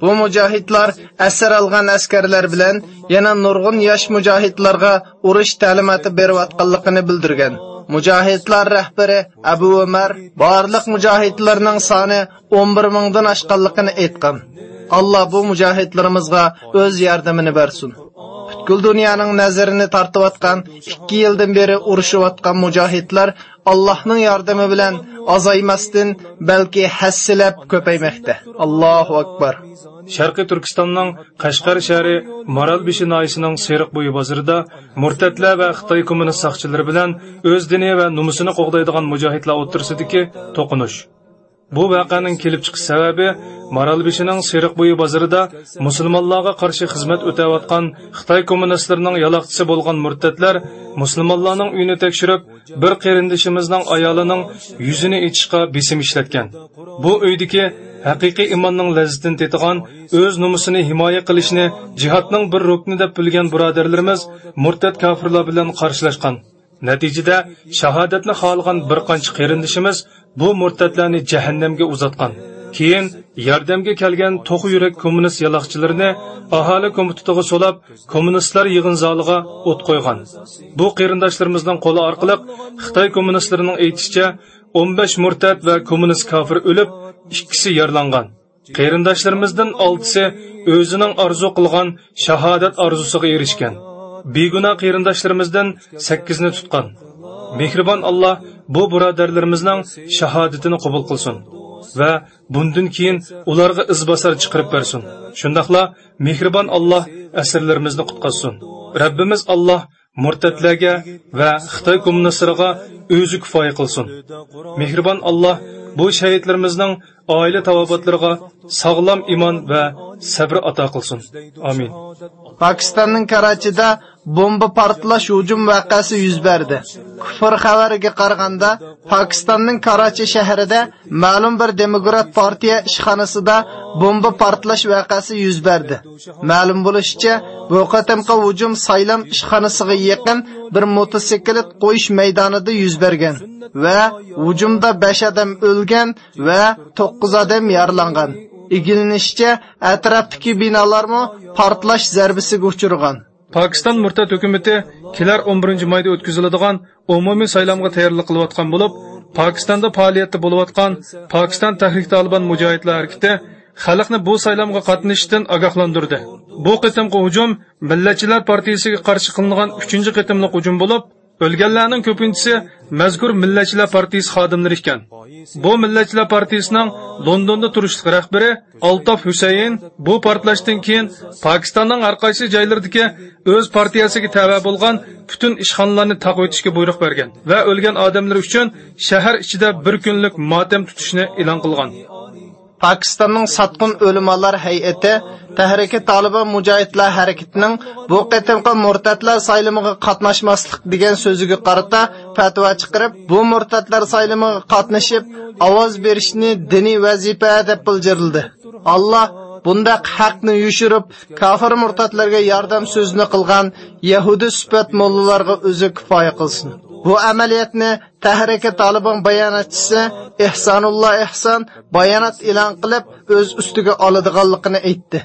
Bu mujohidlar asar olgan askarlar bilan yana nurg'un yosh mujohidlarga urush ta'limoti berayotganligini bildirgan. Mujohidlar rahbari Abu Umar barliq mujohidlarning soni 11 mingdan oshganligini aytgan. Alloh bu mujohidlarimizga o'z yordamini bersin. Butkul dunyoning nazarini tortayotgan 2 yildan beri urushayotgan mujohidlar Allohning yordami bilan azaymasdan, balki hassilab ko'paymoqda. Allohu akbar. Sharqiy Turkistonning Qashqar shahri Maralbishi noyisining Seriq bo'yi bozorida murtatlar va Xitoy kommunist saqchilari bilan o'z dini va numusini qo'g'daydigan mujohidlar o'ttirsidagi to'qinish. Bu voqeaning kelib chiqish sababi Maralbishining Seriq bo'yi bozorida musulmonlarga qarshi xizmat o'tayotgan Xitoy kommunistlarining yaloqchisi bo'lgan murtatlar musulmonlarning uyini tekshirib, bir qarindishimizning ayolining yuzini ichishga besim ishlatgan. Bu uydagi haqiqiy imonning lazzatini tetigan, o'z nomusini himoya qilishni jihodning bir rukni deb bilgan birodarlarimiz murtad kofirlar bilan qarshilashgan. Natijada shahodatni xohlagan bir qancha qarindishimiz bu murtadlarni jahannamga uzatgan. Keyin yordamga kelgan to'qi yurak kommunist yaloqchilarini aholi komitetiga so'lab, kommunistlar yig'in zaliga o't qo'ygan. Bu qarindoshlarimizning qo'li orqali Xitoy kommunistlarining aytishicha 15 murtad va kommunist kofir o'lib, ikkisi yaralangan. Qarindoshlarimizdan oltisi o'zining orzu qilgan shahodat orzusiga erishgan. Beguna qarindoshlarimizdan 8 tutgan. Mehribon Alloh bu birodarlarimizning shahodatini qabul qilsin va bundan keyin ularga izbosar chiqarib bersin. shundoqla mehribon Alloh asirlarimizni qutqazsin. Rabbimiz Alloh murtadlarga va Xitoy kommunistlariga o'zi kifoya qilsin. Mehribon Alloh bu shahidlarimizning oila tavobatlariga sog'lom iymon va sabr ato qilsin. Amin. Pokistonning Karachida bomba portlash hujum voqeasi yuz berdi. Kufr xabariga qaraganda, Pokistonning Karachi shahrida ma'lum bir demokrat partiya ishxonasida bomba portlash voqeasi yuz berdi. Ma'lum bo'lishicha, bu qatimqi hujum saylam ishxonasiga yaqin bir motosiklet qo'yish maydonida yuz bergan va hujumda 5 odam o'lgan va 9 odam yaralangan. Igilinishicha, atrofdagi binolarmi portlash zarbasiga uchirgan. Pokiston murtad hukumati kelar 11 mayda o'tkaziladigan umumiy saylovga tayyorlik qilayotgan bo'lib, Pokistonda faoliyatda bo'layotgan Pokiston Tahrik Taliban mujohidlar harakati xalqni bu saylovga qatnashishdan ogohlantirdi. Bu qitimqi hujum Millatchilar partiyasiga qarshi qilingan 3-chi qitimliq hujum bo'lib, O'lganlarning ko'pinchisi mazkur Millatchilar partiyasi xodimlari ekan. Bu Millatchilar partiyasining Londonda turishlik rahbari Altof Husayn bu portlashdan keyin Pokistonning har qaysi joylaridagi o'z partiyasiga tava bo'lgan butun ishxonalarni taqib etishga buyruq bergan va o'lgan odamlar uchun shahar ichida bir kunlik motam tutishni e'lon qilgan. Pokistonning Satqun o'limalar hay'ati Tahriki Taliban mujohidlar harakatining bu qatimqi murtatlar saylimiga qatnashmaslik degan so'ziga qarata fatvo chiqarib, bu murtatlar saylimiga qatnashib, ovoz berishni diniy vazifa deb bildirildi. Alloh bundaq haqni yushirib, kafir murtatlarga yordam so'zini qilgan yahudi sifat mollalarga o'zi kifoya qilsin. Bu amaliyotni Tahriki Taliban bayonotchisi Ehsonulloh Ehson bayonot e'lon qilib, o'z ustiga oladiganligini aytdi.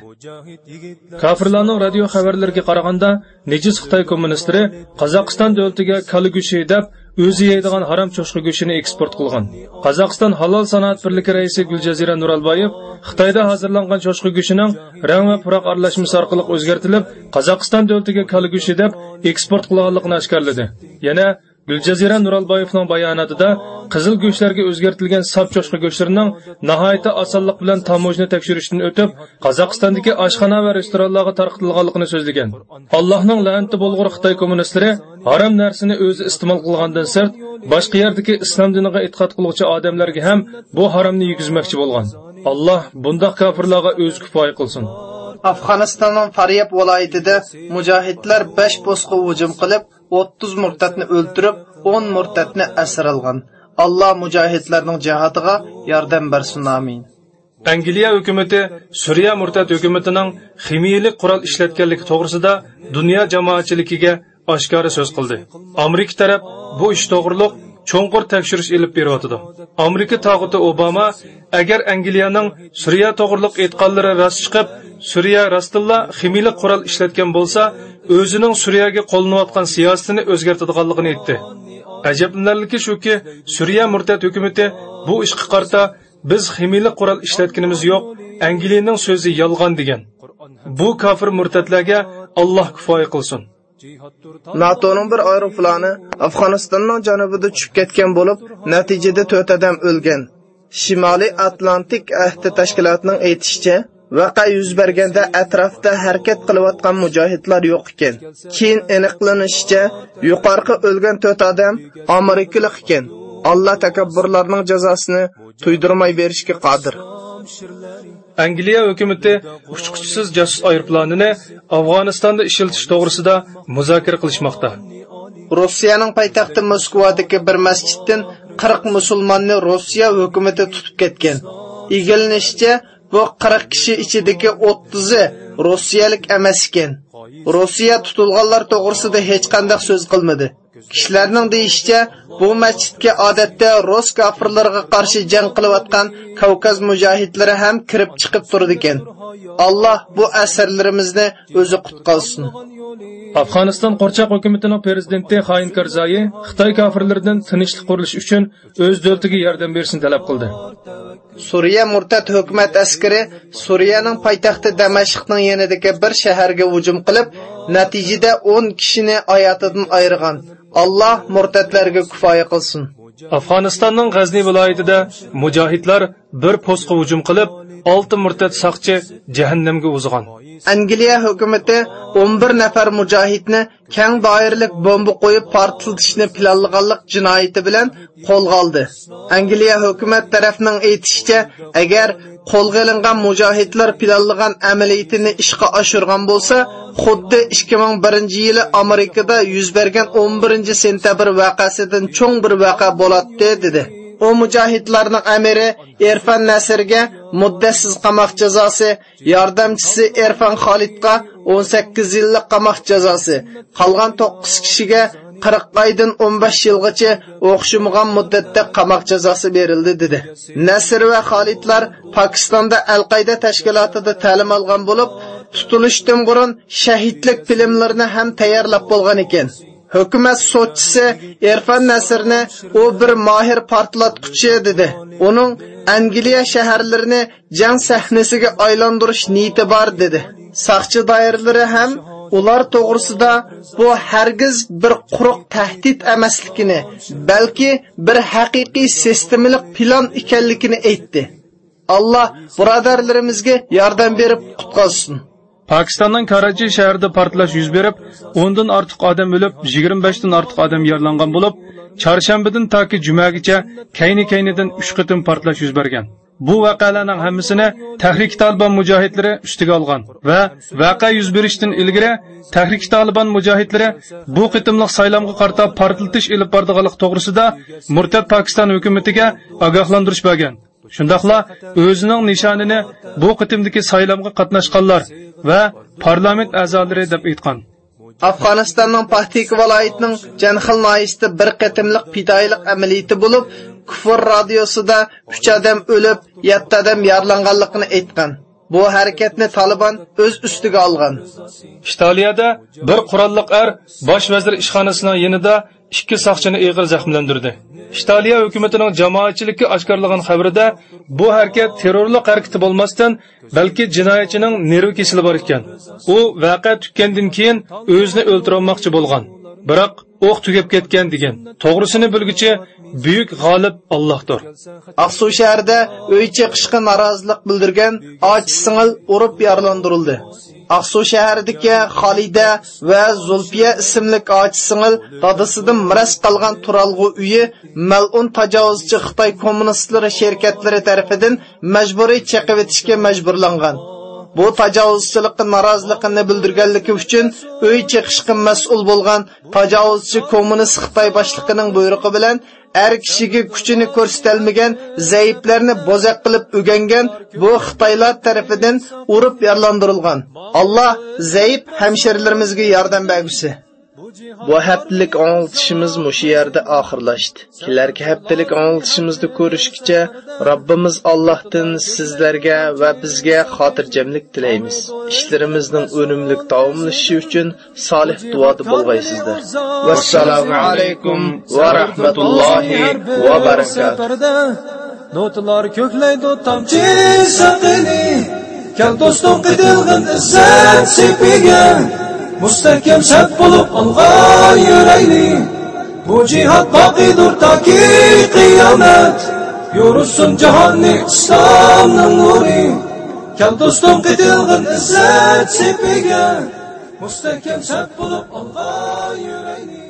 Kafirlarning radio xabarlariga qaraganda, nejiz Xitoy kommunistlari Qozog'iston davlatiga kali deb o'zi yeydigan harom cho'shqa go'shini eksport qilgan. Qozog'iston halol sanoat birligi raisi Guljazira Nuralboyev Xitoyda hozirlangan cho'shqa go'shining rang va puroq aralashmasi orqali o'zgartirilib, Qozog'iston davlatiga kali go'shi deb eksport qilinganligini oshkorladi. Yana Gulchazira Nuralboyevning bayonotida qizil go'shtlarga o'zgartirilgan sap cho'shqa go'shtlarining nihoyatda osonlik bilan tamojni tekshirishdan o'tib, Qozog'istondagi oshxona va restoranlarga tarqatilganligini so'zlagan. Allohning la'nati bo'lg'ur Xitoy kommunistlari harom narsani o'zi iste'mol qilgandan sirt, boshqa yerdagi islom diniga e'tiqod qiluvchi odamlarga ham bu haromni yegizmoqchi bo'lgan. Alloh bundoq kofirlarga o'z kifoya qilsin. Afg'onistonning Faryab viloyatida mujohidlar 5 postga hujum qilib, 30 murtatni o'ltirib, 10 murtatni asir olgan. Alloh mujohidlarning jihatiga yordam bersin. Amin. Angliya hukumatı Suriya murtat hukumatining ximiyalik qurol ishlatganligi to'g'risida dunyo jamoatchiligiga oshkora so'z qildi. Amerika taraf bu ish to'g'riliq cho'nqur tekshirish ilib beryotidi. Amerika tog'uti Obama agar Angliyaning Suriya to'g'riliq e'tiqodlari rost chiqib, Suriya rostilla ximiylik qurol ishlatgan bo'lsa, o'zining Suriyaga qo'llanayotgan siyosatini o'zgartiradiganligini aytdi. ajablanarliki shuki, Suriya murtad hukumati bu ishga qarta biz ximiylik qurol ishlatganimiz yo'q, Angliyaning so'zi yolg'on degan. Bu kofir murtadlarga Alloh kifoya qilsin. NATOning bir aeroplani Afg'onistonning janubida tushib ketgan bo'lib, natijada 4 odam o'lgan. Shimoliy Atlantik ahdi tashkilotining aytishicha, vaqa yuz berganda atrofda harakat qilayotgan mujohidlar yo'q ekan. Keyin aniqlanishicha, yuqorqi o'lgan 4 odam amerikalik ekan. Allah takabburlarning jazosini tuydirmay berishga qodir. Angliya hukumati uchquchisiz jasus aeroplanini Afg'onistonda ishiltish to'g'risida muzokara qilishmoqda. Rossiyaning poytaxti Moskvadagi bir masjiddan 40 musulmonni Rossiya hukumati tutib ketgan. Egilinishcha, bu 40 kishi ichidagi 30i rossiyalik emas ekan. Rossiya tutilganlar to'g'risida hech qanday so'z qilmadi. Kishilarning deyishicha, bu masjidga odatda rus kofirlarga qarshi jang qilayotgan Kavkaz mujohidlari ham kirib chiqib turdi ekan. Alloh bu asarlarimizni o'zi qutqazsin. Afg'oniston qo'rchoq hukumatining prezidenti Xoin Karzai Xitoy kofirlaridan tinchlik qurilish uchun o'z davlatiga yordam berishni talab qildi. Suriya murtad hukumat askari Suriyaning poytaxti Damashqning yanidagi bir shaharga hujum qilib, natijada 10 kishini hayotidan ayirgan. Alloh murtadlarga kifoya qilsin. Afg'onistonning G'azni viloyatida mujohidlar bir postga hujum qilib, olti murtad saqchi jahannamga uzgan. Angliya hukumati 11 nafar mujohidni keng doiralik bomba qo'yib portlatishni planlaganlik jinoyati bilan qo'lga oldi. Angliya hukumat tarafining aytishicha, agar qo'lga olingan mujohidlar planlagan amaliyatini ishga oshirgan bo'lsa, xuddi 2001-yili Amerikada yuz bergan 11-sentabr voqeasidan cho'ng bir voqea bo'ladi dedi. U mujohidlarning amiri Erfan Nasrga muddatsiz qamoq jazosi, yordamchisi Erfan Xolidga 18 yillik qamoq jazosi, qolgan 9 kishiga 40 oydan 15 yilgacha o'xshamagan muddatda qamoq jazosi berildi dedi. Nasr va Xolidlar Pokistonda al qayda tashkilotida ta'lim olgan bo'lib, tutilishdan burun shahidlik filmlarini ham tayyorlab bo'lgan ekan. Hukumat sotchisi Erfan Nasrni u bir mohir portlatquchi dedi. Uning Angliya shaharlarini jang sahnasiga aylantirish niyati bor dedi. Saqchi doiralari ham ular to'g'risida bu hargiz bir quruq tahdid emasligini, balki bir haqiqiy sistemalik plan ekanligini aytdi. Alloh birodarlarimizga yordam berib qutqazsin. Pakistanning Karachi shahrida portlash yuz berib, 10 dan ortiq odam o'lib, 25 dan ortiq odam yaralangan bo'lib, chorshanbadan toki jumagacha kayni-kaynidan 3 qitim portlash yuz bergan. Bu voqealarning hammasini Tahrik Taliban mujohidlari ustiga olgan va voqea yuz berishdan ilgari Tahrik Taliban mujohidlari bu qitimliq saylamga qarta portlatish ilib bordiganlik to'g'risida murtad Pokiston hukumatiga ogohlantirish bergan. Shundaqla o'zining nishonini bu qitimdagi saylamga qatnashganlar va parlament a'zolari deb aytgan. Afg'onistonning Pahtik viloyatining Janxil noyisida bir qitimliq fidoyilik amaliyati bo'lib, kufr radiosida 3 odam o'lib, 7 odam yaralanganligini aytgan. Bu harakatni Taliban o'z ustiga olgan. Italiyada bir qurolliq er bosh vazir ishxonasining yonida ikki soqchini og'ir zaxmlandirdi. Italiya hukumatining jamoatchilikka oshkorlagan xabarida bu harakat terrorlik harakati bo'lmasdan, balki jinoyatchining nerv kesili bor ekan. U voqea tukkandan keyin o'zini o'ldirmoqchi bo'lgan. Biroq o'q tugab ketgan degan. To'g'risini bilguchi buyuk g'olib Allohdir. aqsuv shahrida o'ychi qishqi norozilik bildirgan och singil urib yaralandirildi. Ақсу шәһәрдәге Қалиде ва Зулфия ісімлік качысыңыл дадысыдан мұрас қалған туралгы үйі мәл ұн тачауызшы коммунистлары şirketләре шеркетлері тәріпедің чакып итишкә мәжбұрланған. Бұл таҗавузчылыкка наразылыгын билдиргәнлеге үшін үй чакышкы мәсул болған тачауызшы коммунист Хытай башлыгының буйрыгы er kishiga kuchini ko'rsatolmagan zaiflarni bo'zaq qilib o'gangan bu xitoylar tarafidan urib yarlandirilgan alloh zaif hamshirlarimizga yordam bergusi Bu haftalik anlatışımız muşu yerda oxirlashdi. Kilerki haftalik anlatışımızda ko'rishgacha Rabbimiz Allohdan sizlarga va bizga xotirjamlik tilaymiz. Ishlarimizning unumli davomlashishi uchun solih duoda bo'lg'aysizlar. Vassalomu alaykum va rahmatullohi va barakatuh. Notlar ko'klaydi tomchi saqini. Kel do'stim qitilgan izzat sepiga. Mustahkam shart bo'lib olg'an yuraylik bu jihod boqiydur toki qiyomat yo'rusin jahonni islomning nuri kal do'stim qitilg'in izzat sepiga mustahkam shart bo'lib olg'an yuraylik